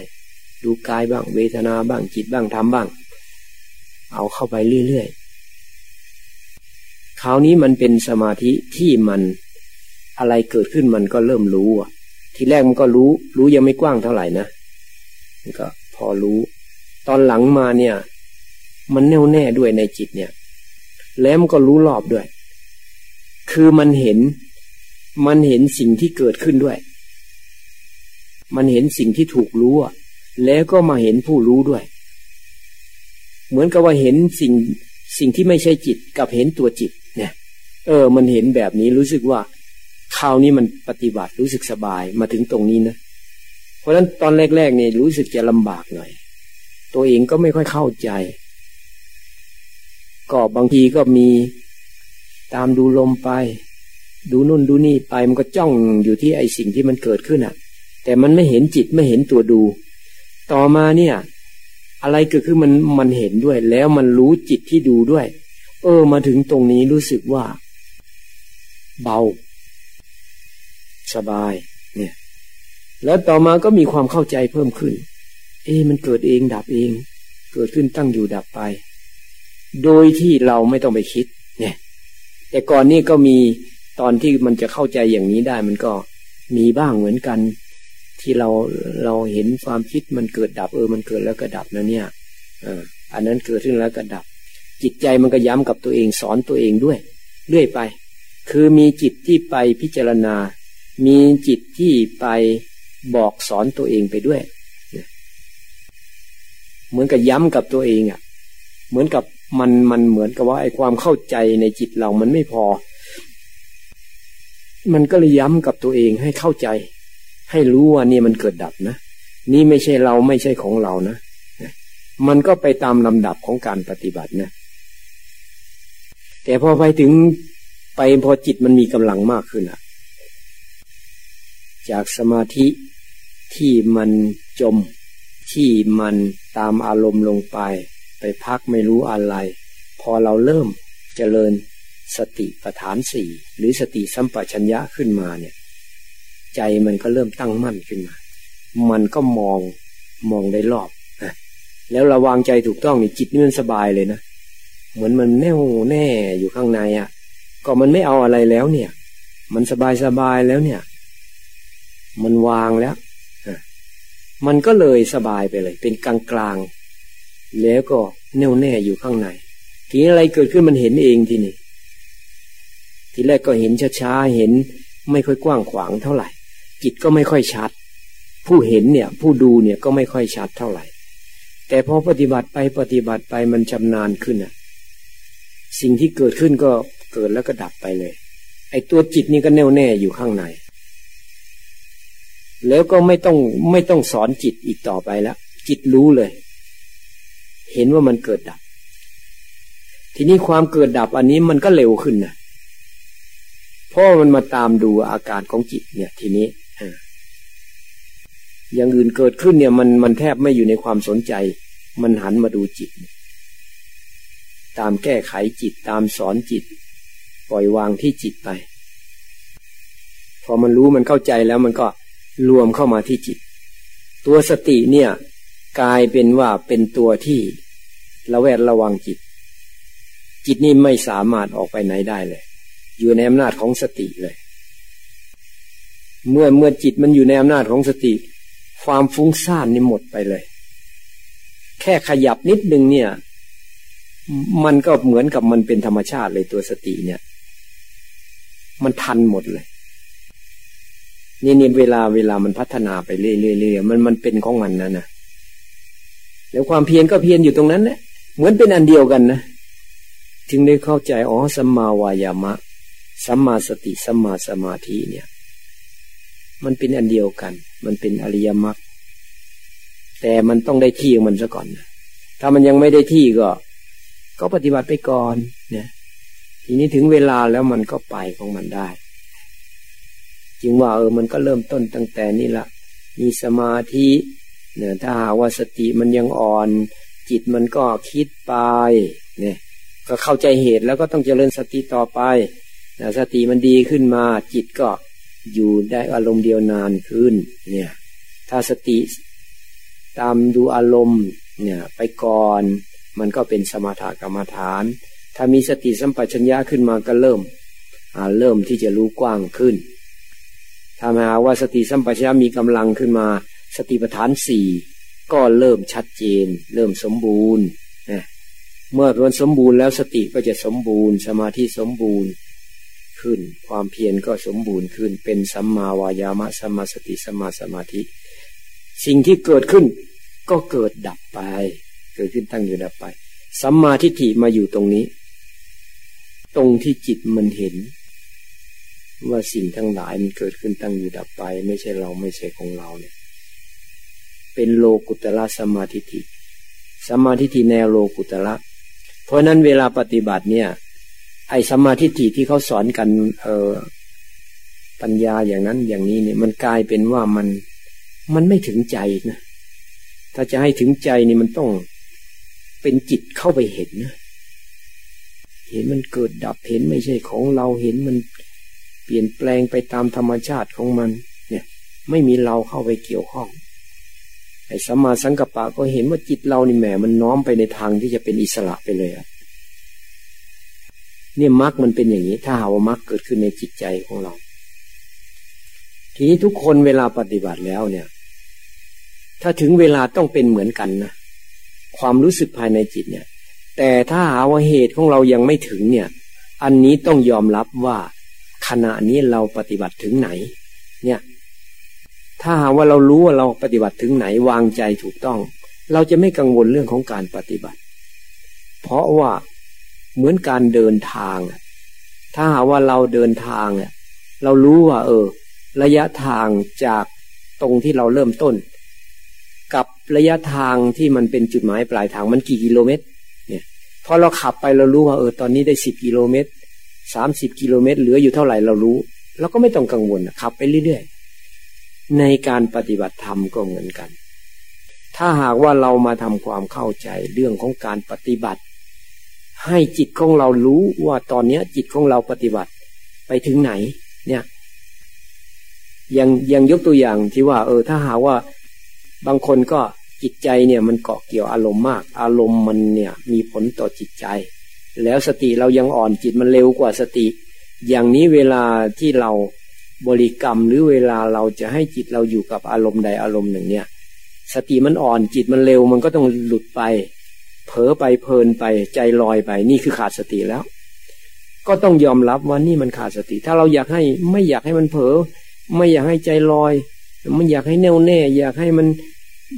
ดูกายบ้างเวทนาบ้างจิตบ้างธรรมบ้าง เอาเข้าไปเรื่อยๆคราวนี้มันเป็นสมาธิที่มัน อะไรเกิดขึ้นมันก็เริ่มรู้อะ ทีแรกมันก็รู้ รู้ยังไม่กว้างเท่าไหร่นะมันก็พอรู้ ตอนหลังมาเนี่ย มันแน่วแน่ด้วยในจิตเนี่ย แล้วมันก็รู้รอบด้วย คือมันเห็น มันเห็นสิ่งที่เกิดขึ้นด้วย มันเห็นสิ่งที่ถูกรู้อะแล้วก็มาเห็นผู้รู้ด้วย เหมือนกับว่าเห็นสิ่งสิ่งที่ไม่ใช่จิตกับเห็นตัวจิต เนี่ย เออ มันเห็นแบบนี้รู้สึกว่า คราวนี้มันปฏิบัติรู้สึกสบายมาถึงตรงนี้นะ เพราะฉะนั้นตอนแรกๆเนี่ยรู้สึกจะลำบากหน่อย ตัวเองก็ไม่ค่อยเข้าใจ ก็บางทีก็มีตามดูลมไป ดูนู่นดูนี่ไปมันก็จ้องอยู่ที่ไอ้สิ่งที่มันเกิดขึ้นอะ แต่มันไม่เห็นจิตไม่เห็นตัวดู ต่อมาเนี่ย อะไรเกิดขึ้นมันมันเห็นด้วย แล้วมันรู้จิตที่ดูด้วย เออมาถึงตรงนี้รู้สึกว่า เบา สบาย เนี่ย แล้วต่อมาก็มีความเข้าใจเพิ่มขึ้น เอ๊มันเกิดเองดับเอง เกิดขึ้นตั้งอยู่ดับไป โดยที่เราไม่ต้องไปคิด เนี่ย แต่ก่อนนี่ก็มีตอนที่มันจะเข้าใจอย่างนี้ได้มันก็มีบ้างเหมือนกัน ที่เราเราเห็นความคิดมันเกิดดับ เออ มันเกิดแล้วก็ดับนะเนี่ยออันนั้นเกิดขึ้นแล้วก็ดับ จิตใจมันก็ย้ำกับตัวเองสอนตัวเองด้วย เรื่อยไป คือมีจิตที่ไปพิจารณา มีจิตที่ไปบอกสอนตัวเองไปด้วย เหมือนกับย้ำกับตัวเองอะ่ะ เหมือนกับมันมันเหมือนกับว่าไอ้ความเข้าใจในจิตเรามันไม่พอ มันก็เลยย้ำกับตัวเองให้เข้าใจ ให้รู้ว่านี่มันเกิดดับนะ นี่ไม่ใช่เราไม่ใช่ของเรานะ มันก็ไปตามลำดับของการปฏิบัตินะ แต่พอไปถึงไปพอจิตมันมีกำลังมากขึ้นอะ จากสมาธิที่มันจม ที่มันตามอารมณ์ลงไป ไปพักไม่รู้อะไร พอเราเริ่มเจริญสติปัฏฐานสี่หรือสติสัมปชัญญะขึ้นมาเนี่ย ใจมันก็เริ่มตั้งมั่นขึ้นมา มันก็มองมองได้รอบนะแล้วระวางใจถูกต้องนี่จิตนี่มันสบายเลยนะเหมือนมันแน่วแน่อยู่ข้างในอะ่ะ ก็มันไม่เอาอะไรแล้วเนี่ย มันสบายสบายแล้วเนี่ย มันวางแล้วมันก็เลยสบายไปเลย เป็นกลางกลางแล้วก็แน่วแน่อยู่ข้างใน ทีอะไรเกิดขึ้นมันเห็นเองทีนี้ทีแรกก็เห็นช้าๆเห็นไม่ค่อยกว้างขวางเท่าไหร่ จิตก็ไม่ค่อยชัด ผู้เห็นเนี่ย ผู้ดูเนี่ยก็ไม่ค่อยชัดเท่าไหร่ แต่พอปฏิบัติไปปฏิบัติไปมันชำนาญขึ้นอะ สิ่งที่เกิดขึ้นก็เกิดแล้วก็ดับไปเลย ไอ้ตัวจิตนี่ก็แน่วแน่อยู่ข้างใน แล้วก็ไม่ต้องไม่ต้องสอนจิตอีกต่อไปแล้ว จิตรู้เลย เห็นว่ามันเกิดดับ ทีนี้ความเกิดดับอันนี้มันก็เร็วขึ้นนะเพราะมันมาตามดูอาการของจิตเนี่ย ทีนี้อย่างอื่นเกิดขึ้นเนี่ย มันมันแทบไม่อยู่ในความสนใจ มันหันมาดูจิต ตามแก้ไขจิตตามสอนจิต ปล่อยวางที่จิตไป พอมันรู้มันเข้าใจแล้วมันก็ รวมเข้ามาที่จิต ตัวสติเนี่ยกลายเป็นว่าเป็นตัวที่ระแวดระวังจิต จิตนี่ไม่สามารถออกไปไหนได้เลย อยู่ในอำนาจของสติเลย เมื่อเมื่อจิตมันอยู่ในอำนาจของสติ ความฟุ้งซ่านนี่หมดไปเลย แค่ขยับนิดนึงเนี่ย มันก็เหมือนกับมันเป็นธรรมชาติเลยตัวสติเนี่ย มันทันหมดเลย นี่นี่เวลาเวลามันพัฒนาไปเรื่อยๆมันมันเป็นของมันนะนะแล้วความเพียรก็เพียรอยู่ตรงนั้นแหละเหมือนเป็นอันเดียวกันนะถึงได้เข้าใจอ๋อสัมมาวายามะสัมมาสติสัมมาสมาธิเนี่ย มันเป็นอันเดียวกัน มันเป็นอริยมรรคแต่มันต้องได้ที่ของมันซะก่อนนะถ้ามันยังไม่ได้ที่ก็ ก็ปฏิบัติไปก่อนเนี่ยทีนี้ถึงเวลาแล้วมันก็ไปของมันได้ จึงว่าเออมันก็เริ่มต้นตั้งแต่นี่ละมีสมาธิเนี่ยถ้าหาว่าสติมันยังอ่อน จิตมันก็คิดไปเนี่ยก็เข้าใจเหตุแล้วก็ต้องเจริญสติต่อไปนะสติมันดีขึ้นมา จิตก็อยู่ได้อารมณ์เดียวนานขึ้นเนี่ยถ้าสติตามดูอารมณ์เนี่ยไปก่อน มันก็เป็นสมถกรรมฐาน ถ้ามีสติสัมปชัญญะขึ้นมาก็เริ่มเริ่มที่จะรู้กว้างขึ้น ถ้ามาว่าสติสัมปชัญญะมีกำลังขึ้นมา สติปัฏฐานสี่ก็เริ่มชัดเจน เริ่มสมบูรณ์นะเมื่อมันสมบูรณ์แล้วสติก็จะสมบูรณ์ สมาธิสมบูรณ์ขึ้น ความเพียรก็สมบูรณ์ขึ้น เป็นสัมมาวายามะสัมมาสติสัมมาสมาธิ สิ่งที่เกิดขึ้นก็เกิดดับไป เกิดขึ้นตั้งอยู่ดับไปสัมมาทิฏฐิมาอยู่ตรงนี้ ตรงที่จิตมันเห็น ว่าสิ่งทั้งหลายมันเกิดขึ้นตั้งอยู่ดับไป ไม่ใช่เราไม่ใช่ของเราเนี่ย เป็นโลกุตละสมาธิิสมาธิิแนวโลกุตละเพราะนั้นเวลาปฏิบัติเนี่ย ไอ้สมาธิิที่เขาสอนกัน เออปัญญาอย่างนั้นอย่างนี้เนี่ยมันกลายเป็นว่ามันมันไม่ถึงใจนะถ้าจะให้ถึงใจนี่มันต้องเป็นจิตเข้าไปเห็นนะเห็นมันเกิดดับเห็นไม่ใช่ของเราเห็นมัน เปลี่ยนแปลงไปตามธรรมชาติของมัน เนี่ย ไม่มีเราเข้าไปเกี่ยวข้องไอ้สัมมาสังกัปปะก็เห็นว่าจิตเรานี่แหมมันน้อมไปในทางที่จะเป็นอิสระไปเลยอะเนี่ยมรรคมันเป็นอย่างนี้ ถ้าหาว่ามรรคเกิดขึ้นในจิตใจของเรา ทีนี้ทุกคนเวลาปฏิบัติแล้วเนี่ย ถ้าถึงเวลาต้องเป็นเหมือนกันนะความรู้สึกภายในจิตเนี่ย แต่ถ้าหาว่าเหตุของเรายังไม่ถึงเนี่ย อันนี้ต้องยอมรับว่า ขณะนี้เราปฏิบัติถึงไหน เนี่ย ถ้าหาว่าเรารู้ว่าเราปฏิบัติถึงไหนวางใจถูกต้อง เราจะไม่กังวลเรื่องของการปฏิบัติ เพราะว่าเหมือนการเดินทาง ถ้าหาว่าเราเดินทางเรารู้ว่า เออ ระยะทางจากตรงที่เราเริ่มต้น กับระยะทางที่มันเป็นจุดหมายปลายทางมันกี่กิโลเมตร เนี่ยพอเราขับไปเรารู้ว่าเออตอนนี้ได้สิบกิโลเมตร สามสิบกิโลเมตรเหลืออยู่เท่าไหร่เรารู้เราก็ไม่ต้องกังวลขับไปเรื่อยๆ ในการปฏิบัติธรรมก็เหมือนกัน ถ้าหากว่าเรามาทำความเข้าใจเรื่องของการปฏิบัติ ให้จิตของเรารู้ว่าตอนนี้จิตของเราปฏิบัติไปถึงไหน เนี่ยยังยังยกตัวอย่างที่ว่า เออ ถ้าหากว่าบางคนก็จิตใจเนี่ยมันเกาะเกี่ยวอารมณ์มาก อารมณ์มันเนี่ย มีผลต่อจิตใจ แล้วสติเรายังอ่อนจิตมันเร็วกว่าสติ อย่างนี้เวลาที่เราบริกรรมหรือเวลาเราจะให้จิตเราอยู่กับอารมณ์ใดอารมณ์หนึ่งเนี่ย สติมันอ่อนจิตมันเร็วมันก็ต้องหลุดไป เผลอไปเพลินไปใจลอยไป นี่คือขาดสติแล้ว ก็ต้องยอมรับว่านี่มันขาดสติ ถ้าเราอยากให้ไม่อยากให้มันเผลอไม่อยากให้ใจลอย มันอยากให้แน่วแน่ อยากให้มัน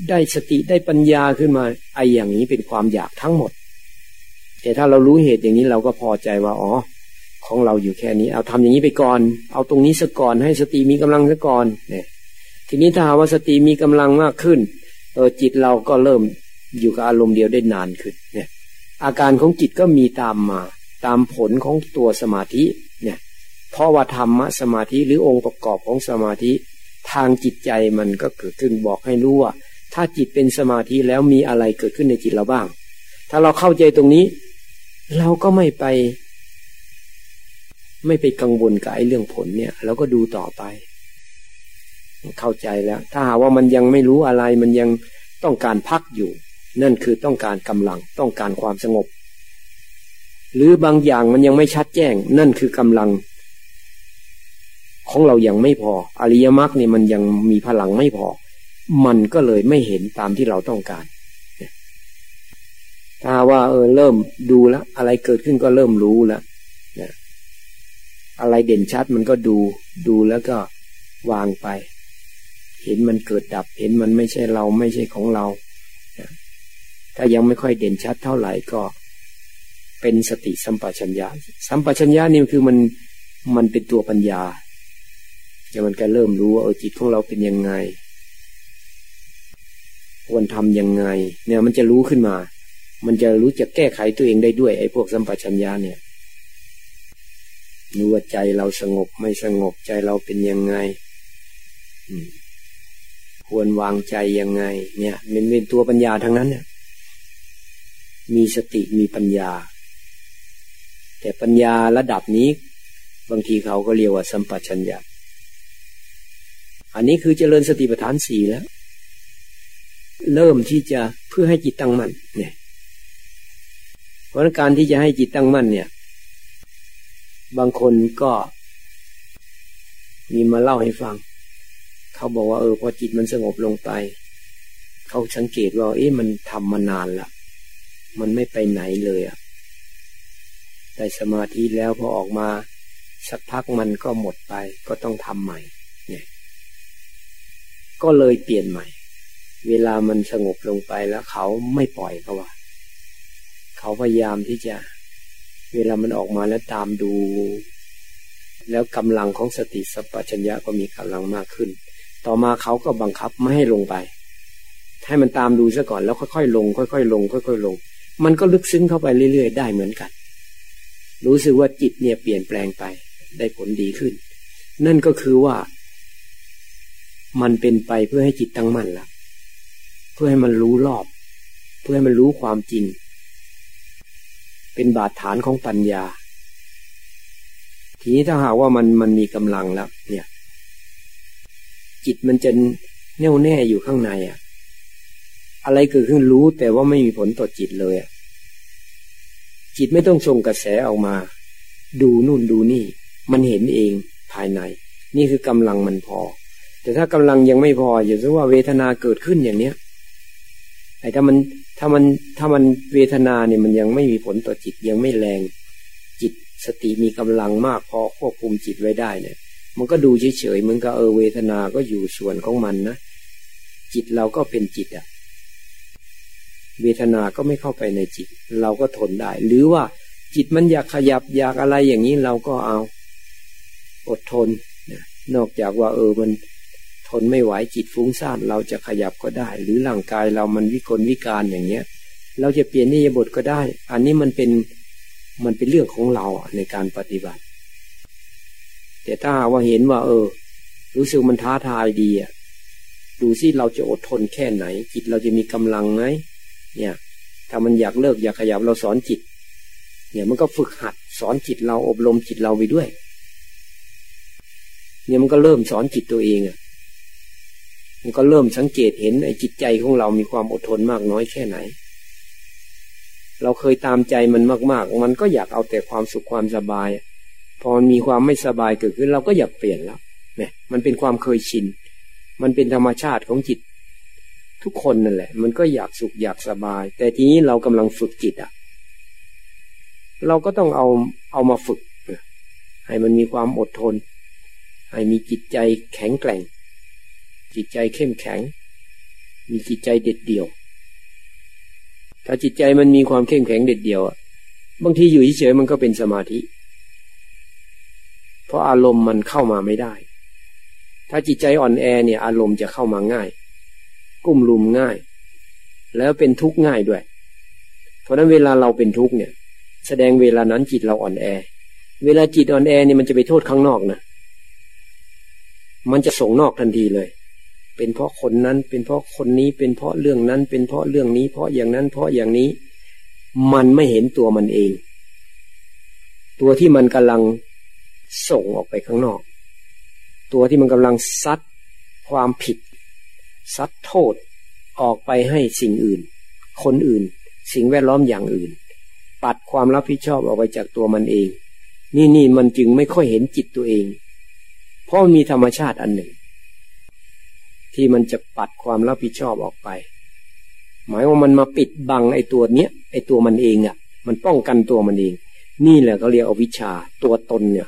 ได้สติได้ปัญญาขึ้นมาไอ้อย่างนี้เป็นความอยากทั้งหมด แต่ถ้าเรารู้เหตุอย่างนี้เราก็พอใจว่าอ๋อ ของเราอยู่แค่นี้ เอาทำอย่างนี้ไปก่อน เอาตรงนี้ซะก่อนให้สติมีกำลังซะก่อนเนี่ย ทีนี้ถ้าว่าสติมีกำลังมากขึ้น เออจิตเราก็เริ่มอยู่กับอารมณ์เดียวได้นานขึ้นเนี่ย อาการของจิตก็มีตามมา ตามผลของตัวสมาธิเนี่ยเพราะว่าธรรมะสมาธิหรือองค์ประกอบของสมาธิ ทางจิตใจมันก็เกิดขึ้นบอกให้รู้ว่า ถ้าจิตเป็นสมาธิแล้วมีอะไรเกิดขึ้นในจิตเราบ้าง ถ้าเราเข้าใจตรงนี้ เราก็ไม่ไป ไม่ไปกังวลกับไอ้เรื่องผลเนี่ยเราก็ดูต่อไป เข้าใจแล้ว ถ้าหาว่ามันยังไม่รู้อะไรมันยังต้องการพักอยู่ นั่นคือต้องการกำลังต้องการความสงบ หรือบางอย่างมันยังไม่ชัดแจ้ง นั่นคือกำลัง ของเรายังไม่พอ อริยมรรคเนี่ยมันยังมีพลังไม่พอ มันก็เลยไม่เห็นตามที่เราต้องการ ถ้าว่าเออเริ่มดูแล้ว อะไรเกิดขึ้นก็เริ่มรู้แล้วนะอะไรเด่นชัดมันก็ดูดูแล้วก็วางไป เห็นมันเกิดดับ เห็นมันไม่ใช่เราไม่ใช่ของเรา ถ้ายังไม่ค่อยเด่นชัดเท่าไหร่ก็ เป็นสติสัมปชัญญะ สัมปชัญญะนี่คือมันมันเป็นตัวปัญญาจะมันก็เริ่มรู้ว่าเออจิตของเราเป็นยังไงควรทำยังไง เนี่ยมันจะรู้ขึ้นมา มันจะรู้จะแก้ไขตัวเองได้ด้วย ไอ้พวกสัมปชัญญะเนี่ยรู้ว่าใจเราสงบไม่สงบใจเราเป็นยังไงควรวางใจยังไง เนี่ยมันเป็นตัวปัญญาทั้งนั้นเนี่ยมีสติมีปัญญา แต่ปัญญาระดับนี้ บางทีเขาก็เรียกว่าสัมปชัญญะอันนี้คือเจริญสติปัฏฐานสี่แล้ว เริ่มที่จะเพื่อให้จิตตั้งมั่นเนี่ย ราะการที่จะให้จิตตั้งมั่นเนี่ย บางคนก็มีมาเล่าให้ฟัง เขาบอกว่าเออพอจิตมันสงบลงไป เขาสังเกตว่าเอ๊ะมันทำมานานละมันไม่ไปไหนเลยอะแต่สมาธิแล้วพอออกมา สักพักมันก็หมดไป ก็ต้องทำใหม่ เนี่ย ก็เลยเปลี่ยนใหม่ เวลามันสงบลงไปแล้วเขาไม่ปล่อยเขาว่า เขาพยายามที่จะ เวลามันออกมาแล้วตามดู แล้วกำลังของสติสัพพัญญะก็มีกำลังมากขึ้น ต่อมาเขาก็บังคับไม่ให้ลงไป ให้มันตามดูซะก่อนแล้วค่อยๆลง ค่อยๆลง ค่อยๆลง มันก็ลึกซึ้งเข้าไปเรื่อยๆ ได้เหมือนกัน รู้สึกว่าจิตเนี่ยเปลี่ยนแปลงไปได้ผลดีขึ้น นั่นก็คือว่า มันเป็นไปเพื่อให้จิตตั้งมั่นละเพื่อให้มันรู้รอบ เพื่อให้มันรู้ความจริง เป็นบาดฐานของปัญญา ทีนี้ถ้าหากว่ามันมันมีกำลังแล้ว เนี่ย จิตมันจะแน่วแน่อยู่ข้างในอะ อะไรเกิดขึ้นรู้แต่ว่าไม่มีผลต่อจิตเลยจิตไม่ต้องส่งกระแสออกมา ดูนู่นดูนี่ มันเห็นเองภายใน นี่คือกำลังมันพอ แต่ถ้ากำลังยังไม่พออย่าเช่นว่าเวทนาเกิดขึ้นอย่างเนี้ยไอ้ถ้ามัน ถ้ามันถ้ามันเวทนาเนี่ยมันยังไม่มีผลต่อจิตยังไม่แรงจิตสติมีกำลังมากพอควบคุมจิตไว้ได้เนี่ย มันก็ดูเฉยๆเหมือนกับเออเวทนาก็อยู่ส่วนของมันนะจิตเราก็เป็นจิตอะเวทนาก็ไม่เข้าไปในจิต เราก็ทนได้ หรือว่าจิตมันอยากขยับอยากอะไรอย่างนี้เราก็เอา อดทนนอกจากว่า เออมัน ทนไม่ไหวจิตฟุ้งซ่านเราจะขยับก็ได้ หรือร่างกายเรามันวิกลวิการอย่างเงี้ย เราจะเปลี่ยนนิยบทก็ได้ อันนี้มันเป็นมันเป็นเรื่องของเราในการปฏิบัติ แต่ถ้าว่าเห็นว่า เออ รู้สึกมันท้าทายดีอะดูซิเราจะอดทนแค่ไหน จิตเราจะมีกำลังไหมเนี่ย ถ้ามันอยากเลิกอยากขยับเราสอนจิต เนี่ยมันก็ฝึกหัดสอนจิตเราอบรมจิตเราไปด้วย เนี่ยมันก็เริ่มสอนจิตตัวเองอะ มันก็เริ่มสังเกตเห็นไอ้จิตใจของเรามีความอดทนมากน้อยแค่ไหน เราเคยตามใจมันมาก ๆ มันก็อยากเอาแต่ความสุขความสบาย พอมันมีความไม่สบายเกิดขึ้นเราก็อยากเปลี่ยนแล้วเนี่ยมันเป็นความเคยชิน มันเป็นธรรมชาติของจิต ทุกคนนั่นแหละ มันก็อยากสุขอยากสบาย แต่ทีนี้เรากำลังฝึกจิตอะ เราก็ต้องเอาเอามาฝึก ให้มันมีความอดทน ให้มีจิตใจแข็งแกร่ง จิตใจเข้มแข็ง มีจิตใจเด็ดเดี่ยว ถ้าจิตใจมันมีความเข้มแข็งเด็ดเดี่ยวบางทีอยู่เฉยๆมันก็เป็นสมาธิ เพราะอารมณ์มันเข้ามาไม่ได้ ถ้าจิตใจอ่อนแอเนี่ยอารมณ์จะเข้ามาง่าย กุ้มลุมง่าย แล้วเป็นทุกข์ง่ายด้วย เพราะนั้นเวลาเราเป็นทุกข์เนี่ย แสดงเวลานั้นจิตเราอ่อนแอ เวลาจิตอ่อนแอเนี่ยมันจะไปโทษข้างนอกนะมันจะส่งนอกทันทีเลย เป็นเพราะคนนั้น เป็นเพราะคนนี้ เป็นเพราะเรื่องนั้น เป็นเพราะเรื่องนี้ เพราะอย่างนั้น เพราะอย่างนี้ มันไม่เห็นตัวมันเอง ตัวที่มันกำลังส่งออกไปข้างนอก ตัวที่มันกำลังซัดความผิด ซัดโทษออกไปให้สิ่งอื่น คนอื่น สิ่งแวดล้อมอย่างอื่น ปัดความรับผิดชอบออกไปจากตัวมันเอง นี่นี่มันจึงไม่ค่อยเห็นจิตตัวเอง เพราะมีธรรมชาติอันหนึ่ง ที่มันจะปัดความรับผิดชอบออกไป หมายว่ามันมาปิดบังไอ้ตัวเนี้ยไอ้ตัวมันเองอะ่ะ มันป้องกันตัวมันเอง นี่แหละเขาเรียกอวิชชาตัวตนเนี่ย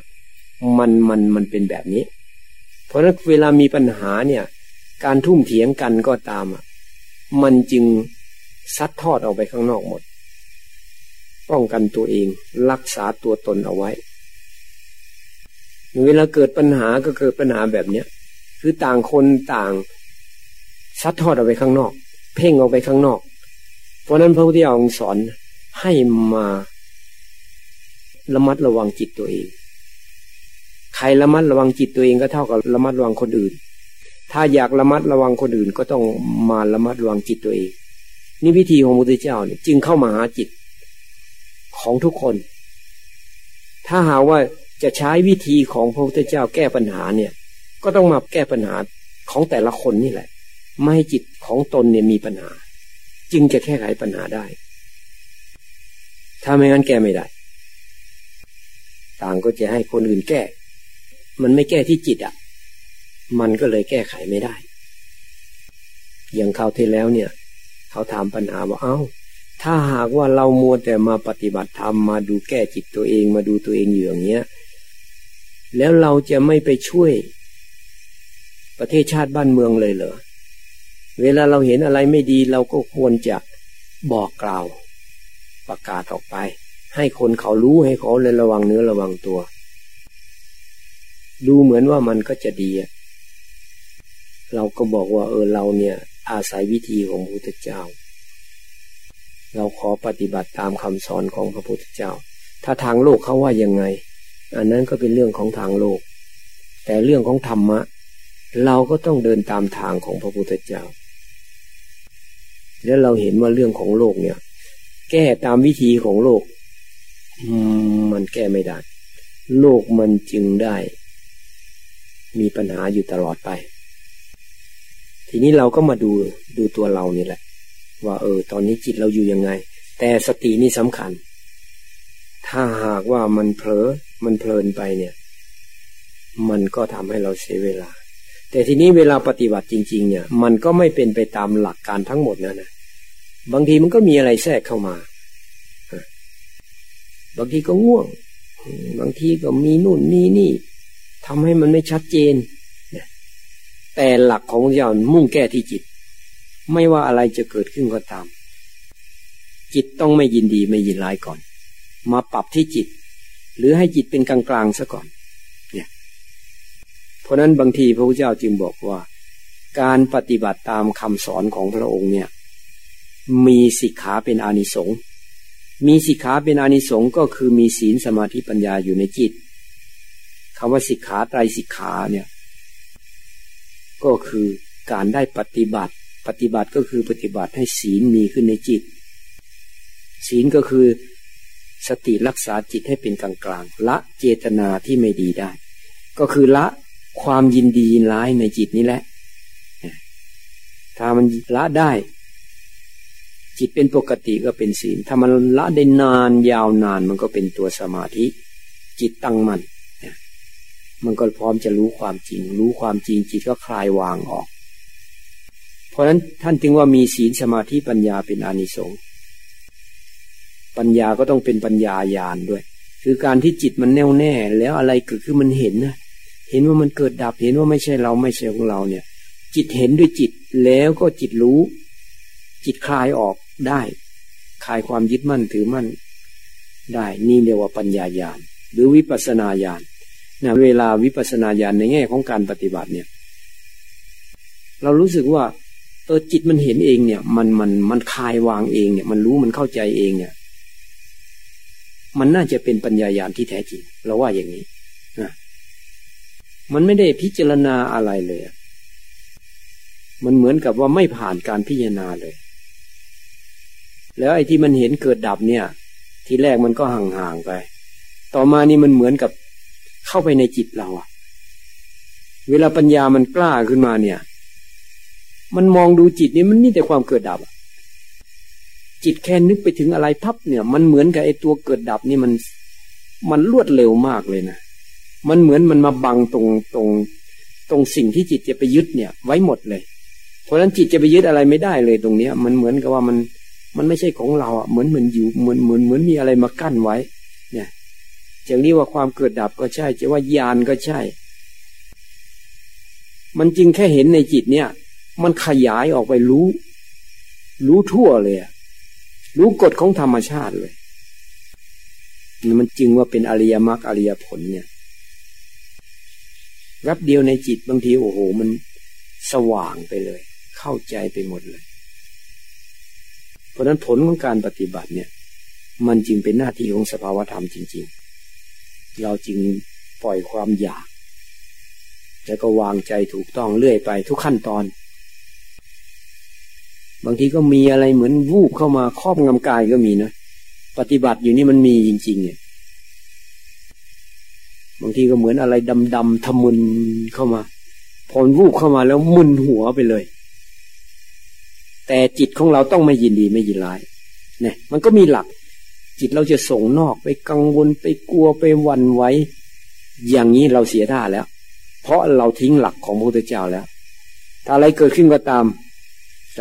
มันมันมันเป็นแบบนี้ เพราะนั้นเวลามีปัญหาเนี่ย การทุ่มเถียงกันก็ตามอะมันจึงซัดทอดออกไปข้างนอกหมด ป้องกันตัวเอง รักษาตัวตนเอาไว้ เวลาเกิดปัญหาก็เกิดปัญหาแบบเนี้ยคือต่างคนต่าง ซัดทอดออกไปข้างนอก เพ่งออกไปข้างนอก เพราะนั้นพระพุทธเจ้าสอนให้มาระมัดระวังจิตตัวเอง ใครระมัดระวังจิตตัวเองก็เท่ากับระมัดระวังคนอื่น ถ้าอยากระมัดระวังคนอื่นก็ต้องมาระมัดระวังจิตตัวเอง นี่วิธีของพระพุทธเจ้าเนี่ยจึงเข้ามาหาจิตของทุกคน ถ้าหาว่าจะใช้วิธีของพระพุทธเจ้าแก้ปัญหาเนี่ย ก็ต้องมาแก้ปัญหาของแต่ละคนนี่แหละ ไม่ให้จิตของตนเนี่ยมีปัญหา จึงจะแก้ไขปัญหาได้ ถ้าไม่งั้นแก้ไม่ได้ ต่างก็จะให้คนอื่นแก้ มันไม่แก้ที่จิตอะ มันก็เลยแก้ไขไม่ได้ อย่างคราวที่แล้วเนี่ย เขาถามปัญหาว่าเอา้า ถ้าหากว่าเรามัวแต่มาปฏิบัติธรรมมาดูแก้จิตตัวเองมาดูตัวเองอยู่อย่างเงี้ย แล้วเราจะไม่ไปช่วยประเทศชาติบ้านเมืองเลยเหรอ เวลาเราเห็นอะไรไม่ดีเราก็ควรจะบอกกล่าว ประกาศออกไป ให้คนเขารู้ให้เขาเลยระวังเนื้อระวังตัว ดูเหมือนว่ามันก็จะดี เราก็บอกว่าเออเราเนี่ย อาศัยวิธีของพระพุทธเจ้า เราขอปฏิบัติตามคำสอนของพระพุทธเจ้า ถ้าทางโลกเขาว่ายังไง อันนั้นก็เป็นเรื่องของทางโลก แต่เรื่องของธรรมะ เราก็ต้องเดินตามทางของพระพุทธเจ้า แล้วเราเห็นว่าเรื่องของโลกเนี่ย แก้ตามวิธีของโลก มันแก้ไม่ได้ โลกมันจึงได้ มีปัญหาอยู่ตลอดไป ทีนี้เราก็มาดูดูตัวเรานี่แหละ ว่า เออ ตอนนี้จิตเราอยู่ยังไง แต่สตินี่สำคัญ ถ้าหากว่ามันเผลอมันเพลินไปเนี่ย มันก็ทำให้เราเสียเวลา แต่ทีนี้เวลาปฏิบัติจริง ๆ เนี่ย มันก็ไม่เป็นไปตามหลักการทั้งหมดนะนะบางทีมันก็มีอะไรแทรกเข้ามา บางทีก็ง่วง บางทีก็มีนู่นมีนี่ทำให้มันไม่ชัดเจน แต่หลักของพระเจ้ามุ่งแก้ที่จิต ไม่ว่าอะไรจะเกิดขึ้นก็ตาม จิตต้องไม่ยินดีไม่ยินร้ายก่อน มาปรับที่จิต หรือให้จิตเป็นกลางๆซะก่อน ราะนั้นบางทีพระพุทธเจ้าจึงบอกว่า การปฏิบัติตามคำสอนของพระองค์เนี่ยมีสิกขาเป็นอานิสงส์มีสิกขาเป็นอานิสงส์ก็คือมีศีลสมาธิปัญญาอยู่ในจิตคำว่าสิกขาไตรสิกขาเนี่ยก็คือการได้ปฏิบัติ ปฏิบัติก็คือปฏิบัติให้ศีลมีขึ้นในจิต ศีลก็คือสติรักษาจิตให้เป็นกลางกลางละเจตนาที่ไม่ดีได้ ก็คือละ ความยินดียินร้ายในจิตนี้แหละ ถ้ามันละได้ จิตเป็นปกติก็เป็นศีล ถ้ามันละได้นานยาวนานมันก็เป็นตัวสมาธิ จิตตั้งมัน่นมันก็พร้อมจะรู้ความจริง รู้ความจริงจิตก็คลายวางออก เพราะฉะนั้นท่านจึงว่ามีศีลสมาธิปัญญาเป็นอานิสงส์ปัญญาก็ต้องเป็นปัญญาญาณด้วย คือการที่จิตมันแน่วแน่แล้วอะไรเกิดขึ้นมันเห็นนะ เห็นว่ามันเกิดดับ เห็นว่าไม่ใช่เราไม่ใช่ของเราเนี่ย จิตเห็นด้วยจิตแล้วก็จิตรู้ จิตคลายออกได้คลายความยึดมั่นถือมั่น ได้นี่เรียกว่าปัญญาญาณหรือวิปัสนาญาณนะเวลาวิปัสนาญาณในแง่ของการปฏิบัติเนี่ย เรารู้สึกว่าเออจิตมันเห็นเองเนี่ย มันมันมันคลายวางเองเนี่ย มันรู้มันเข้าใจเองเนี่ย มันน่าจะเป็นปัญญายาณที่แท้จริงเราว่าอย่างนี้ มันไม่ได้พิจารณาอะไรเลย มันเหมือนกับว่าไม่ผ่านการพิจารณาเลย แล้วไอ้ที่มันเห็นเกิดดับเนี่ย ทีแรกมันก็ห่างๆไป ต่อมานี่มันเหมือนกับเข้าไปในจิตเราอะเวลาปัญญามันกล้าขึ้นมาเนี่ย มันมองดูจิตนี่มันนี่แต่ความเกิดดับจิตแค่นึกไปถึงอะไรพับเนี่ย มันเหมือนกับไอ้ตัวเกิดดับนี่มัน มันรวดเร็วมากเลยนะ มันเหมือนมันมาบังตรงตรง ตรงสิ่งที่จิตจะไปยึดเนี่ย ไว้หมดเลย เพราะฉะนั้นจิตจะไปยึดอะไรไม่ได้เลยตรงเนี้ย มันเหมือนกับว่ามันมันไม่ใช่ของเราอะเหมือนเหมือนอยู่เหมือนเหมือนเหมือนมีอะไรมากั้นไว้ เนี่ยจะเรียกว่าความเกิดดับก็ใช่จะว่าญาณก็ใช่ มันจริงแค่เห็นในจิตเนี่ย มันขยายออกไปรู้ รู้ทั่วเลยรู้กฎของธรรมชาติเลยมันจึงว่าเป็นอริยมรรคอริยผลเนี่ย รับเดียวในจิตบางทีโอ้โห มันสว่างไปเลย เข้าใจไปหมดเลย เพราะนั้นผลของการปฏิบัติเนี่ย มันจึงเป็นหน้าที่ของสภาวธรรมจริง ๆ เราจึงปล่อยความอยาก แล้วก็วางใจถูกต้องเรื่อยไปทุกขั้นตอน บางทีก็มีอะไรเหมือนวูบเข้ามาครอบงำกายก็มีนะ ปฏิบัติอยู่นี่มันมีจริง ๆ เนี่ย บางทีก็เหมือนอะไรดำๆทะมึนเข้ามา พอวูบเข้ามาแล้วมึนหัวไปเลย แต่จิตของเราต้องไม่ยินดีไม่ยินร้ายเนี่ยมันก็มีหลัก จิตเราจะส่งนอกไปกังวลไปกลัวไปวันไว้ อย่างนี้เราเสียท่าแล้ว เพราะเราทิ้งหลักของพระพุทธเจ้าแล้ว ถ้าอะไรเกิดขึ้นก็ตาม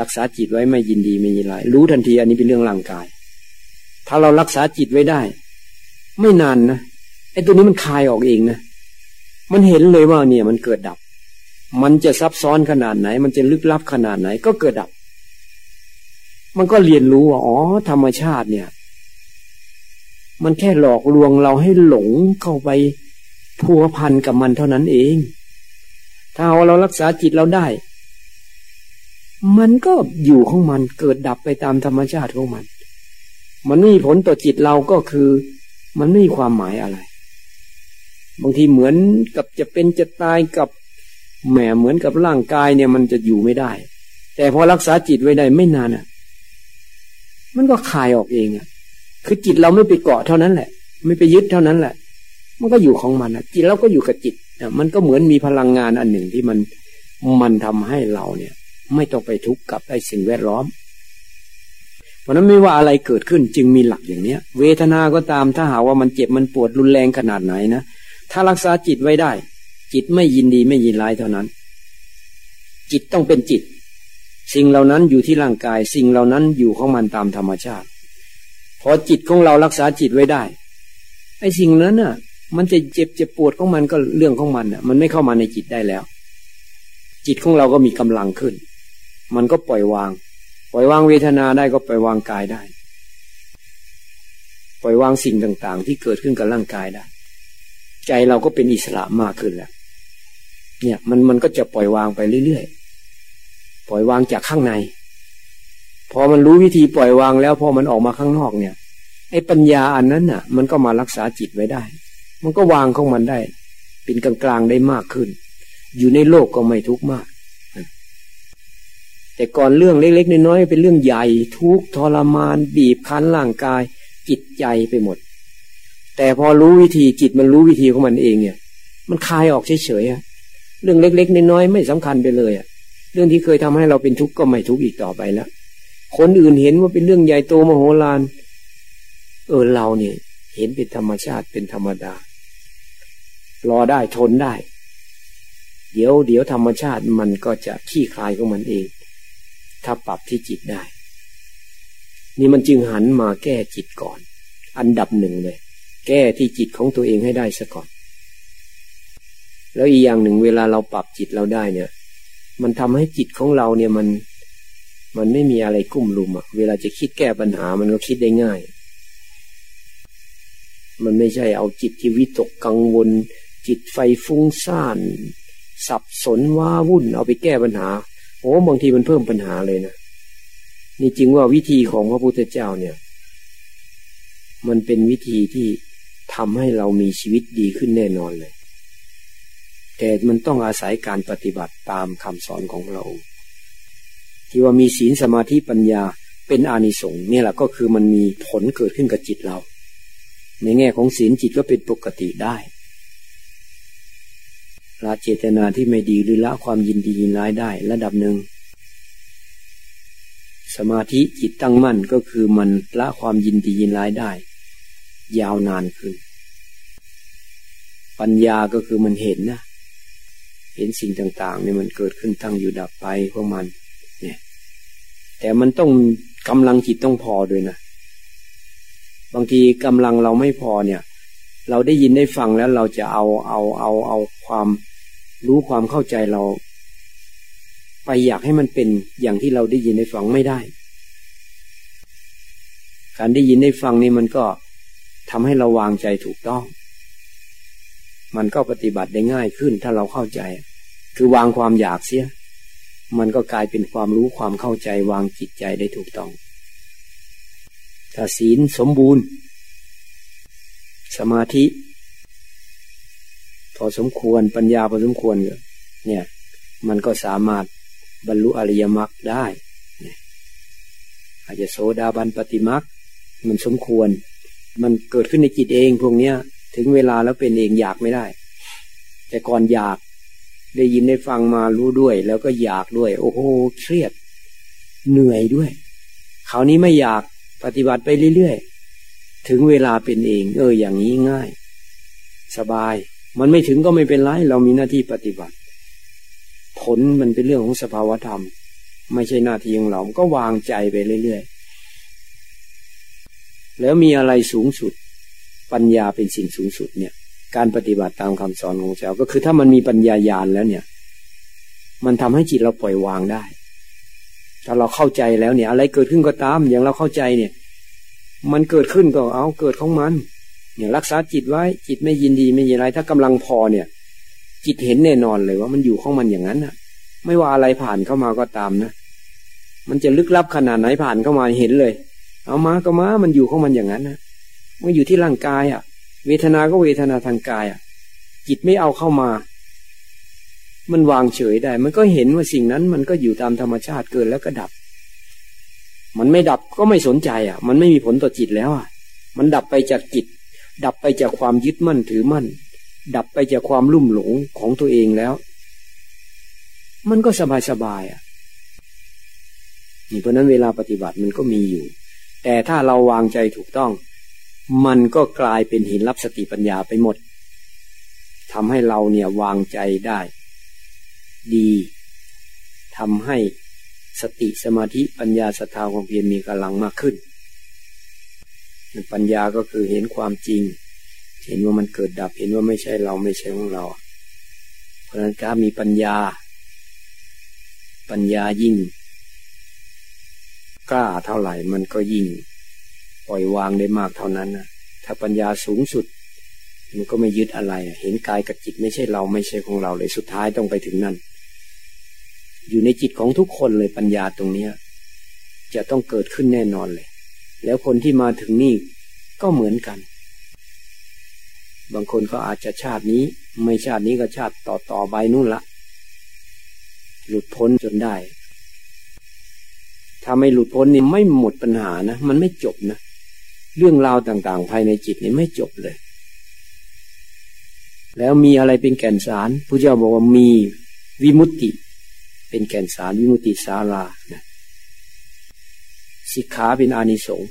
รักษาจิตไว้ไม่ยินดีไม่ยินร้าย รู้ทันทีอันนี้เป็นเรื่องร่างกาย ถ้าเรารักษาจิตไว้ได้ ไม่นานนะ ไอ้ตัวนี้มันคายออกเองนะมันเห็นเลยว่าเนี่ยมันเกิดดับ มันจะซับซ้อนขนาดไหน มันจะลึกลับขนาดไหน ก็เกิดดับ มันก็เรียนรู้ว่าอ๋อธรรมชาติเนี่ย มันแค่หลอกลวงเราให้หลงเข้าไปพัวพันกับมันเท่านั้นเอง ถ้าเรารักษาจิตเราได้ มันก็อยู่ของมันเกิดดับไปตามธรรมชาติของมัน มันไม่มีผลต่อจิตเราก็คือ มันไม่มีความหมายอะไร บางทีเหมือนกับจะเป็นจะตายกับแหมเหมือนกับร่างกายเนี่ยมันจะอยู่ไม่ได้ แต่พอรักษาจิตไว้ได้ไม่นานอะ มันก็คลายออกเองอะ คือจิตเราไม่ไปเกาะเท่านั้นแหละ ไม่ไปยึดเท่านั้นแหละ มันก็อยู่ของมันอะ จิตเราก็อยู่กับจิตอะมันก็เหมือนมีพลังงานอันหนึ่งที่มันมันทำให้เราเนี่ย ไม่ต้องไปทุกข์กับไอ้สิ่งแวดล้อม เพราะนั้นไม่ว่าอะไรเกิดขึ้นจึงมีหลักอย่างเนี้ย เวทนาก็ตามถ้าหาว่ามันเจ็บมันปวดรุนแรงขนาดไหนนะ ถ้ารักษาจิตไว้ได้ จิตไม่ยินดีไม่ยินร้ายเท่านั้น จิตต้องเป็นจิต สิ่งเหล่านั้นอยู่ที่ร่างกาย สิ่งเหล่านั้นอยู่ของมันตามธรรมชาติ พอจิตของเรารักษาจิตไว้ได้ไอ้สิ่งนั้นน่ะ มันจะเจ็บเจ็บปวดของมันก็เรื่องของมันน่ะ มันไม่เข้ามาในจิตได้แล้ว จิตของเราก็มีกำลังขึ้น มันก็ปล่อยวาง ปล่อยวางเวทนาได้ก็ปล่อยวางกายได้ ปล่อยวางสิ่งต่างๆ ที่เกิดขึ้นกับร่างกายได้ ใจเราก็เป็นอิสระมากขึ้นแล้วเนี่ยมันมันก็จะปล่อยวางไปเรื่อยๆ ปล่อยวางจากข้างใน พอมันรู้วิธีปล่อยวางแล้วพอมันออกมาข้างนอกเนี่ยไอ้ปัญญาอันนั้นน่ะ มันก็มารักษาจิตไว้ได้ มันก็วางของมันได้ เป็นกลางๆได้มากขึ้น อยู่ในโลกก็ไม่ทุกข์มาก แต่ก่อนเรื่องเล็กๆน้อยๆเป็นเรื่องใหญ่ทุกทรมาน บีบคั้นร่างกาย จิตใจไปหมด แต่พอรู้วิธีจิตมันรู้วิธีของมันเองเนี่ย มันคลายออกเฉยๆเรื่องเล็ก ๆน้อยๆไม่สำคัญไปเลยอะเรื่องที่เคยทำให้เราเป็นทุกข์ก็ไม่ทุกข์อีกต่อไปแล้วคนอื่นเห็นว่าเป็นเรื่องใหญ่โตมโหฬารเออเราเนี่ย เห็นเป็นธรรมชาติเป็นธรรมดา รอได้ทนได้ เดี๋ยวเดี๋ยวธรรมชาติมันก็จะขี้คลายของมันเอง ถ้าปรับที่จิตได้ นี่มันจึงหันมาแก้จิตก่อน อันดับหนึ่งเลย แก้ที่จิตของตัวเองให้ได้ซะก่อน แล้วอีกอย่างหนึ่งเวลาเราปรับจิตเราได้เนี่ย มันทำให้จิตของเราเนี่ยมัน มันไม่มีอะไรกุ้มลุมอะเวลาจะคิดแก้ปัญหามันก็คิดได้ง่าย มันไม่ใช่เอาจิตที่วิตกกังวล จิตไฟฟุ้งซ่าน สับสนว้าวุ่นเอาไปแก้ปัญหาโอ้บางทีมันเพิ่มปัญหาเลยนะนี่จริงว่าวิธีของพระพุทธเจ้าเนี่ย มันเป็นวิธีที่ ทำให้เรามีชีวิตดีขึ้นแน่นอนเลย แต่มันต้องอาศัยการปฏิบัติตามคำสอนของเรา ที่ว่ามีศีลสมาธิปัญญาเป็นอานิสงส์นี่แหละก็คือมันมีผลเกิดขึ้นกับจิตเรา ในแง่ของศีลจิตก็เป็นปกติได้ละเจตนาที่ไม่ดีหรือละความยินดียินร้ายได้ระดับหนึ่ง สมาธิจิตตั้งมั่นก็คือมันละความยินดียินร้ายได้ ยาวนานขึ้น ปัญญาก็คือมันเห็นนะ เห็นสิ่งต่างๆเนี่ยมันเกิดขึ้นตั้งอยู่ดับไปของมัน เนี่ย แต่มันต้องกำลังจิตต้องพอด้วยนะ บางทีกำลังเราไม่พอเนี่ย เราได้ยินได้ฟังแล้วเราจะเอาเอาเอาเอาความรู้ความเข้าใจเรา ไปอยากให้มันเป็นอย่างที่เราได้ยินได้ฟังไม่ได้ การได้ยินได้ฟังนี่มันก็ ทำให้เราวางใจถูกต้อง มันก็ปฏิบัติได้ง่ายขึ้นถ้าเราเข้าใจ คือวางความอยากเสีย มันก็กลายเป็นความรู้ความเข้าใจวางจิตใจได้ถูกต้อง ถ้าศีลสมบูรณ์ สมาธิ พอสมควรปัญญาพอสมควรเนี่ย มันก็สามารถบรรลุอริยมรรคได้อาจจะโสดาบันปฏิมรรคมันสมควร มันเกิดขึ้นในจิตเองพวกเนี้ย ถึงเวลาแล้วเป็นเองอยากไม่ได้ แต่ก่อนอยากได้ยินได้ฟังมารู้ด้วย แล้วก็อยากด้วย โอ้โหเครียด เหนื่อยด้วยคราวนี้ไม่อยากปฏิบัติไปเรื่อยๆถึงเวลาเป็นเอง เออ อย่างนี้ง่าย สบาย มันไม่ถึงก็ไม่เป็นไรเรามีหน้าที่ปฏิบัติ ผลมันเป็นเรื่องของสภาวธรรม ไม่ใช่หน้าที่ของเราก็วางใจไปเรื่อยๆ แล้วมีอะไรสูงสุด ปัญญาเป็นสิ่งสูงสุดเนี่ย การปฏิบัติตามคำสอนของเจ้าก็คือถ้ามันมีปัญญายาณแล้วเนี่ย มันทำให้จิตเราปล่อยวางได้ ถ้าเราเข้าใจแล้วเนี่ย อะไรเกิดขึ้นก็ตาม อย่างเราเข้าใจเนี่ย มันเกิดขึ้นก็เอาเกิดของมัน เนี่ยรักษาจิตไว้ จิตไม่ยินดีไม่ยินไรถ้ากำลังพอเนี่ย จิตเห็นแน่นอนเลยว่ามันอยู่ของมันอย่างนั้นน่ะ ไม่ว่าอะไรผ่านเข้ามาก็ตามนะมันจะลึกลับขนาดไหนผ่านเข้ามาเห็นเลย เอามาก็มามันอยู่ของมันอย่างนั้นนะมันอยู่ที่ร่างกายอะ่ะ เวทนาก็เวทนาทางกายอะ่ะ จิตไม่เอาเข้ามา มันวางเฉยได้ มันก็เห็นว่าสิ่งนั้น มันก็อยู่ตามธรรมชาติเกิดแล้วก็ดับ มันไม่ดับก็ไม่สนใจอะ มันไม่มีผลต่อจิตแล้วอะ มันดับไปจากจิต ดับไปจากความยึดมั่นถือมั่น ดับไปจากความลุ่มหลงของตัวเองแล้ว มันก็สบายสบายอะนี่เพราะนั้นเวลาปฏิบัติมันก็มีอยู่ แต่ถ้าเราวางใจถูกต้อง มันก็กลายเป็นหินรับสติปัญญาไปหมดทำให้เราเนี่ยวางใจได้ ดีทำให้สติสมาธิปัญญาศรัทธาความเพียรมีกำลังมากขึ้น ปัญญาก็คือเห็นความจริง เห็นว่ามันเกิดดับ เห็นว่าไม่ใช่เราไม่ใช่ของเรา เพราะนั้นการมีปัญญา ปัญญายิ่ง กล้าเท่าไหร่มันก็ยิ่ง ปล่อยวางได้มากเท่านั้นนะถ้าปัญญาสูงสุด มันก็ไม่ยึดอะไร เห็นกายกับจิตไม่ใช่เราไม่ใช่ของเราเลยสุดท้ายต้องไปถึงนั่น อยู่ในจิตของทุกคนเลยปัญญาตรงเนี้ย จะต้องเกิดขึ้นแน่นอนเลย แล้วคนที่มาถึงนี่ก็เหมือนกัน บางคนก็อาจจะชาตินี้ ไม่ชาตินี้ก็ชาติต่อต่อไปนู่นละหลุดพ้นจนได้ ถ้าไม่หลุดพ้นนี่ไม่หมดปัญหานะ มันไม่จบนะ เรื่องราวต่างๆ ภายในจิตนี่ไม่จบเลย แล้วมีอะไรเป็นแก่นสารพระเจ้าบอกว่ามีวิมุตติ เป็นแก่นสารวิมุตติสารานะสิกขาเป็นอานิสงส์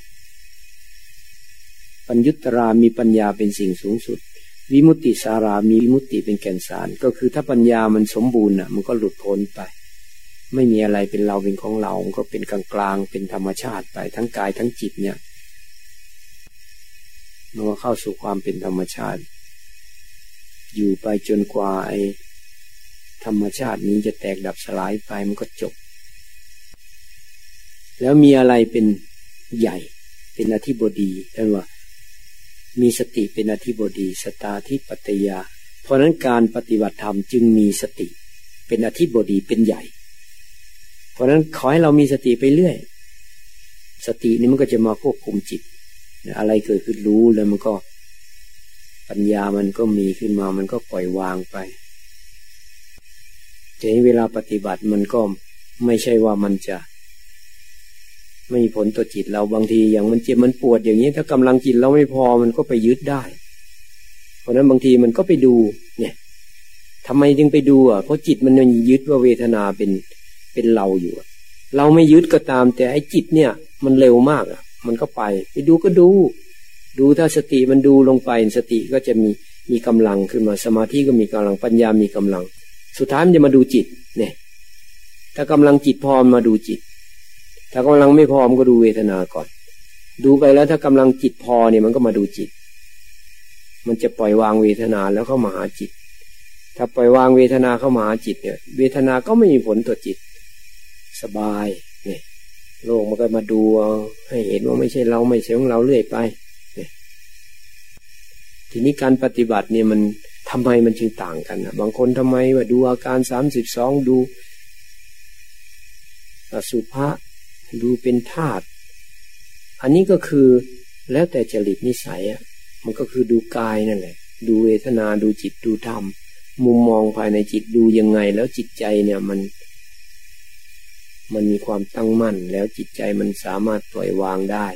ปัญญุตรามีปัญญาเป็นสิ่งสูงสุด วิมุตติสารามีวิมุตติเป็นแก่นสาร ก็คือถ้าปัญญามันสมบูรณ์อะ มันก็หลุดพ้นไป ไม่มีอะไรเป็นเราเป็นของเรา ก็เป็นกลางกลางเป็นธรรมชาติไปทั้งกายทั้งจิตเนี่ยมันก็เข้าสู่ความเป็นธรรมชาติ อยู่ไปจนกว่าไอ้ธรรมชาตินี้จะแตกดับสลายไปมันก็จบ แล้วมีอะไรเป็นใหญ่ เป็นอธิบดีท่านว่า มีสติเป็นอธิบดี สตาธิปัตยา เพราะนั้นการปฏิบัติธรรมจึงมีสติ เป็นอธิบดีเป็นใหญ่ เพราะนั้นขอให้เรามีสติไปเรื่อย สตินี่มันก็จะมาควบคุมจิต อะไรเกิดขึ้นรู้แล้วมันก็ ปัญญามันก็มีขึ้นมา มันก็ปล่อยวางไปแต่เวลาปฏิบัติมันก็ไม่ใช่ว่ามันจะไม่มีผลต่อจิตเราบางทีอย่างมันเจ็บมันปวดอย่างนี้ถ้ากำลังจิตเราไม่พอมันก็ไปยึดได้ เพราะนั้นบางทีมันก็ไปดู เนี่ยทำไมจึงไปดูอะเพราะจิตมันยังยึดว่าเวทนาเป็น เป็นเราอยู่ เราไม่ยึดก็ตาม แต่ไอ้จิตเนี่ย มันเร็วมากอะ มันก็ไป ไปดูก็ดู ดูถ้าสติมันดูลงไปสติก็จะมีมีกำลังขึ้นมาสมาธิก็มีกำลังปัญญามีกำลัง สุดท้ายมันจะมาดูจิตเนี่ย ถ้ากำลังจิตพอมาดูจิต ถ้ากำลังไม่พอมก็ดูเวทนาก่อน ดูไปแล้วถ้ากำลังจิตพอเนี่ยมันก็มาดูจิต มันจะปล่อยวางเวทนาแล้วเข้ามาหาจิต ถ้าปล่อยวางเวทนาเข้ามาหาจิตเนี่ย เวทนาก็ไม่มีผลต่อจิต สบายเนี่ยโลกมันก็มาดูให้เห็นว่าไม่ใช่เราไม่ใช่ของเราเรื่อยไปทีนี้การปฏิบัติเนี่ยมันทำไมมันจึงต่างกันนะบางคนทำไมว่าดูอาการสามสิบสองดูสุภาดูเป็นธาตุอันนี้ก็คือแล้วแต่จริตนิสัยอะมันก็คือดูกายนั่นแหละ ดูเวทนาดูจิตดูธรรม มุมมองภายในจิตดูยังไง แล้วจิตใจเนี่ยมัน มันมีความตั้งมั่นแล้วจิตใจมันสามารถปล่อยวางได้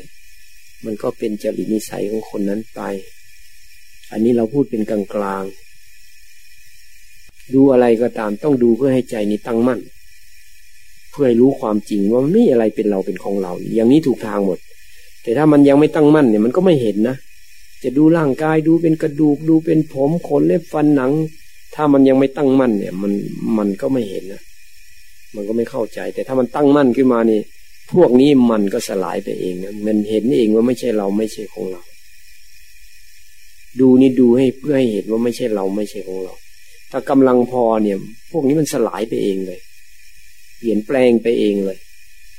มันก็เป็นจริตนิสัยของคนนั้นไป อันนี้เราพูดเป็นกลางกลางดูอะไรก็ตามต้องดูเพื่อให้ใจนี้ตั้งมั่น เพื่อให้รู้ความจริงว่าไม่อะไรเป็นเราเป็นของเรา อย่างนี้ถูกทางหมด แต่ถ้ามันยังไม่ตั้งมั่นเนี่ยมันก็ไม่เห็นนะ จะดูร่างกายดูเป็นกระดูกดูเป็นผมขนเล็บฟันหนัง ถ้ามันยังไม่ตั้งมั่นเนี่ย มันมันก็ไม่เห็นนะ มันก็ไม่เข้าใจ แต่ถ้ามันตั้งมั่นขึ้นมานี่ พวกนี้มันก็สลายไปเองนะมันเห็นเองว่าไม่ใช่เราไม่ใช่ของเรา ดูนี่ดูให้เพื่อให้เห็นว่าไม่ใช่เราไม่ใช่ของเรา ถ้ากำลังพอเนี่ย พวกนี้มันสลายไปเองเลย เปลี่ยนแปลงไปเองเลย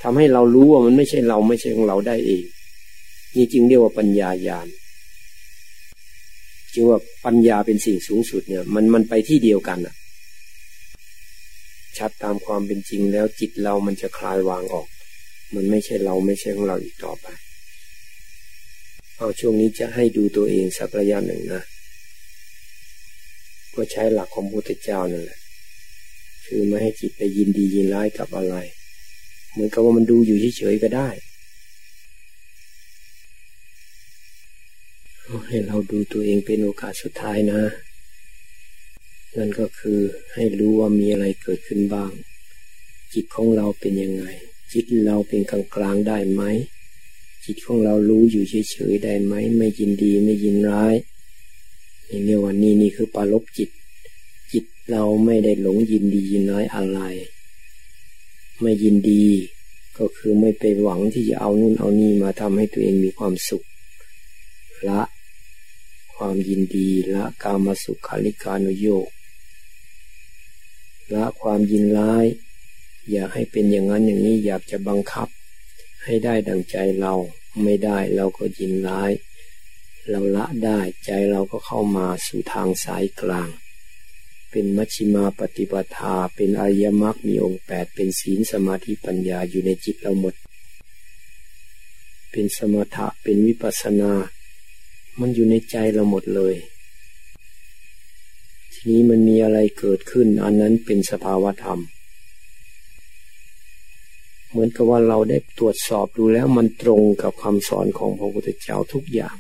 ทำให้เรารู้ว่ามันไม่ใช่เราไม่ใช่ของเราได้เอง นี่จึงเรียกว่าปัญญาญาณจึงว่าปัญญาเป็นสิ่งสูงสุดเนี่ย มันมันไปที่เดียวกันอะ ชัดตามความเป็นจริงแล้วจิตเรามันจะคลายวางออก มันไม่ใช่เราไม่ใช่ของเราอีกต่อไป เอาช่วงนี้จะให้ดูตัวเองสักระยะหนึ่งนะ ก็ใช้หลักของพุทธเจ้านั่นแหละ คือไม่ให้จิตไปยินดียินร้ายกับอะไร เหมือนกับว่ามันดูอยู่เฉยๆก็ได้ให้เราดูตัวเองเป็นโอกาสสุดท้ายนะ นั่นก็คือให้รู้ว่ามีอะไรเกิดขึ้นบ้าง จิตของเราเป็นยังไง จิตเราเป็นกลางกลางได้ไหม จิตของเรารู้อยู่เฉยๆได้ไหม ไม่ยินดีไม่ยินร้ายนี่เรียกว่านี่นี่คือปาลบจิต จิตเราไม่ได้หลงยินดียินร้ายอะไร ไม่ยินดี ก็คือไม่ไปหวังที่จะเอานู่นเอานี่มาทำให้ตัวเองมีความสุข ละ ความยินดีละกามาสุขขาลิกานุโยก ละความยินร้าย อยากให้เป็นอย่างนั้นอย่างนี้อยากจะบังคับ ให้ได้ดังใจเราไม่ได้เราก็ยินร้าย เราละได้ใจเราก็เข้ามาสู่ทางสายกลาง เป็นมัชฌิมาปฏิปทาเป็นอริยมรรคมีองค์แปดเป็นศีลสมาธิปัญญาอยู่ในจิตเราหมด เป็นสมถะเป็นวิปัสนา มันอยู่ในใจเราหมดเลย นี้มันมีอะไรเกิดขึ้น อันนั้นเป็นสภาวธรรม เหมือนกับว่าเราได้ตรวจสอบดูแล้วมันตรงกับคำสอนของพระพุทธเจ้าทุกอย่าง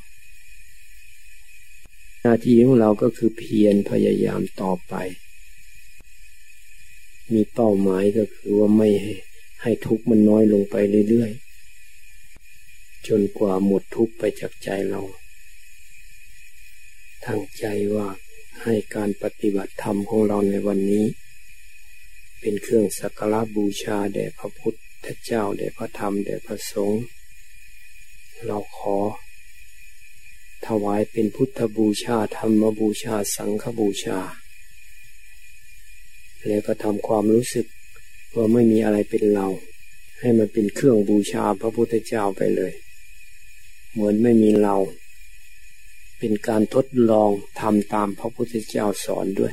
หน้าที่ของเราก็คือเพียรพยายามต่อไป มีเป้าหมายก็คือว่าไม่ให้ให้ทุกข์มันน้อยลงไปเรื่อยๆ จนกว่าหมดทุกข์ไปจากใจเราทั้งใจว่า ให้การปฏิบัติธรรมของเราในวันนี้ เป็นเครื่องสักการะบูชาแด่พระพุทธเจ้าแด่พระธรรมแด่พระสงฆ์เราขอ ถวายเป็นพุทธบูชาธรรมบูชาสังฆบูชา แล้วก็ทำความรู้สึกว่าไม่มีอะไรเป็นเรา ให้มันเป็นเครื่องบูชาพระพุทธเจ้าไปเลย เหมือนไม่มีเรา เป็นการทดลองทำตามพระพุทธเจ้าสอนด้วย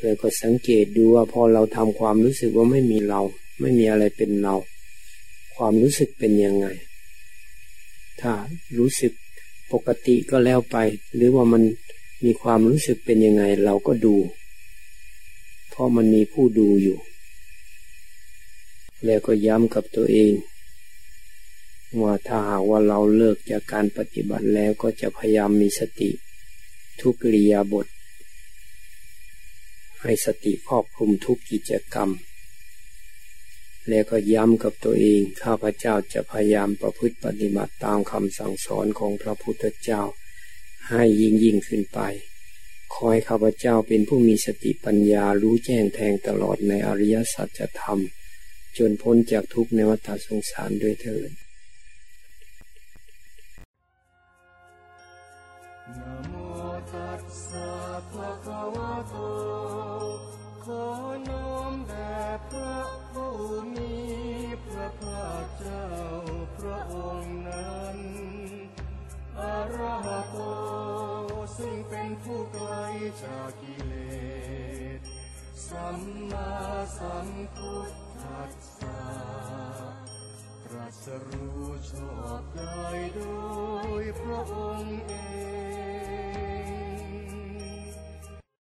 แล้วก็สังเกตดูว่าพอเราทำความรู้สึกว่าไม่มีเรา ไม่มีอะไรเป็นเรา ความรู้สึกเป็นยังไง ถ้ารู้สึกปกติก็แล้วไป หรือว่ามันมีความรู้สึกเป็นยังไง เราก็ดู เพราะมันมีผู้ดูอยู่ แล้วก็ย้ำกับตัวเอง ว่าถ้าหากว่าเราเลิกจากการปฏิบัติแล้วก็จะพยายามมีสติ ทุกกิริยาบท ให้สติครอบคลุมทุกกิจกรรม แล้วก็ย้ำกับตัวเอง ข้าพเจ้าจะพยายามประพฤติปฏิบัติตามคำสั่งสอนของพระพุทธเจ้า ให้ยิ่งยิ่งขึ้นไป คอยข้าพเจ้าเป็นผู้มีสติปัญญารู้แจ้งแทงตลอดในอริยสัจธรรม จนพ้นจากทุกข์ในวัฏสงสารด้วยเถิด นะโมตัสสะภะคะวะโต ขอน้อมแด่พระผู้มีพระภาคเจ้าพระองค์นั้นอะระหะโตซึ่งเป็นผู้ไกลจากกิเลส สัมมาสัมพุทธัสสะ ตรัสรู้ชอบได้โดยพระองค์เอง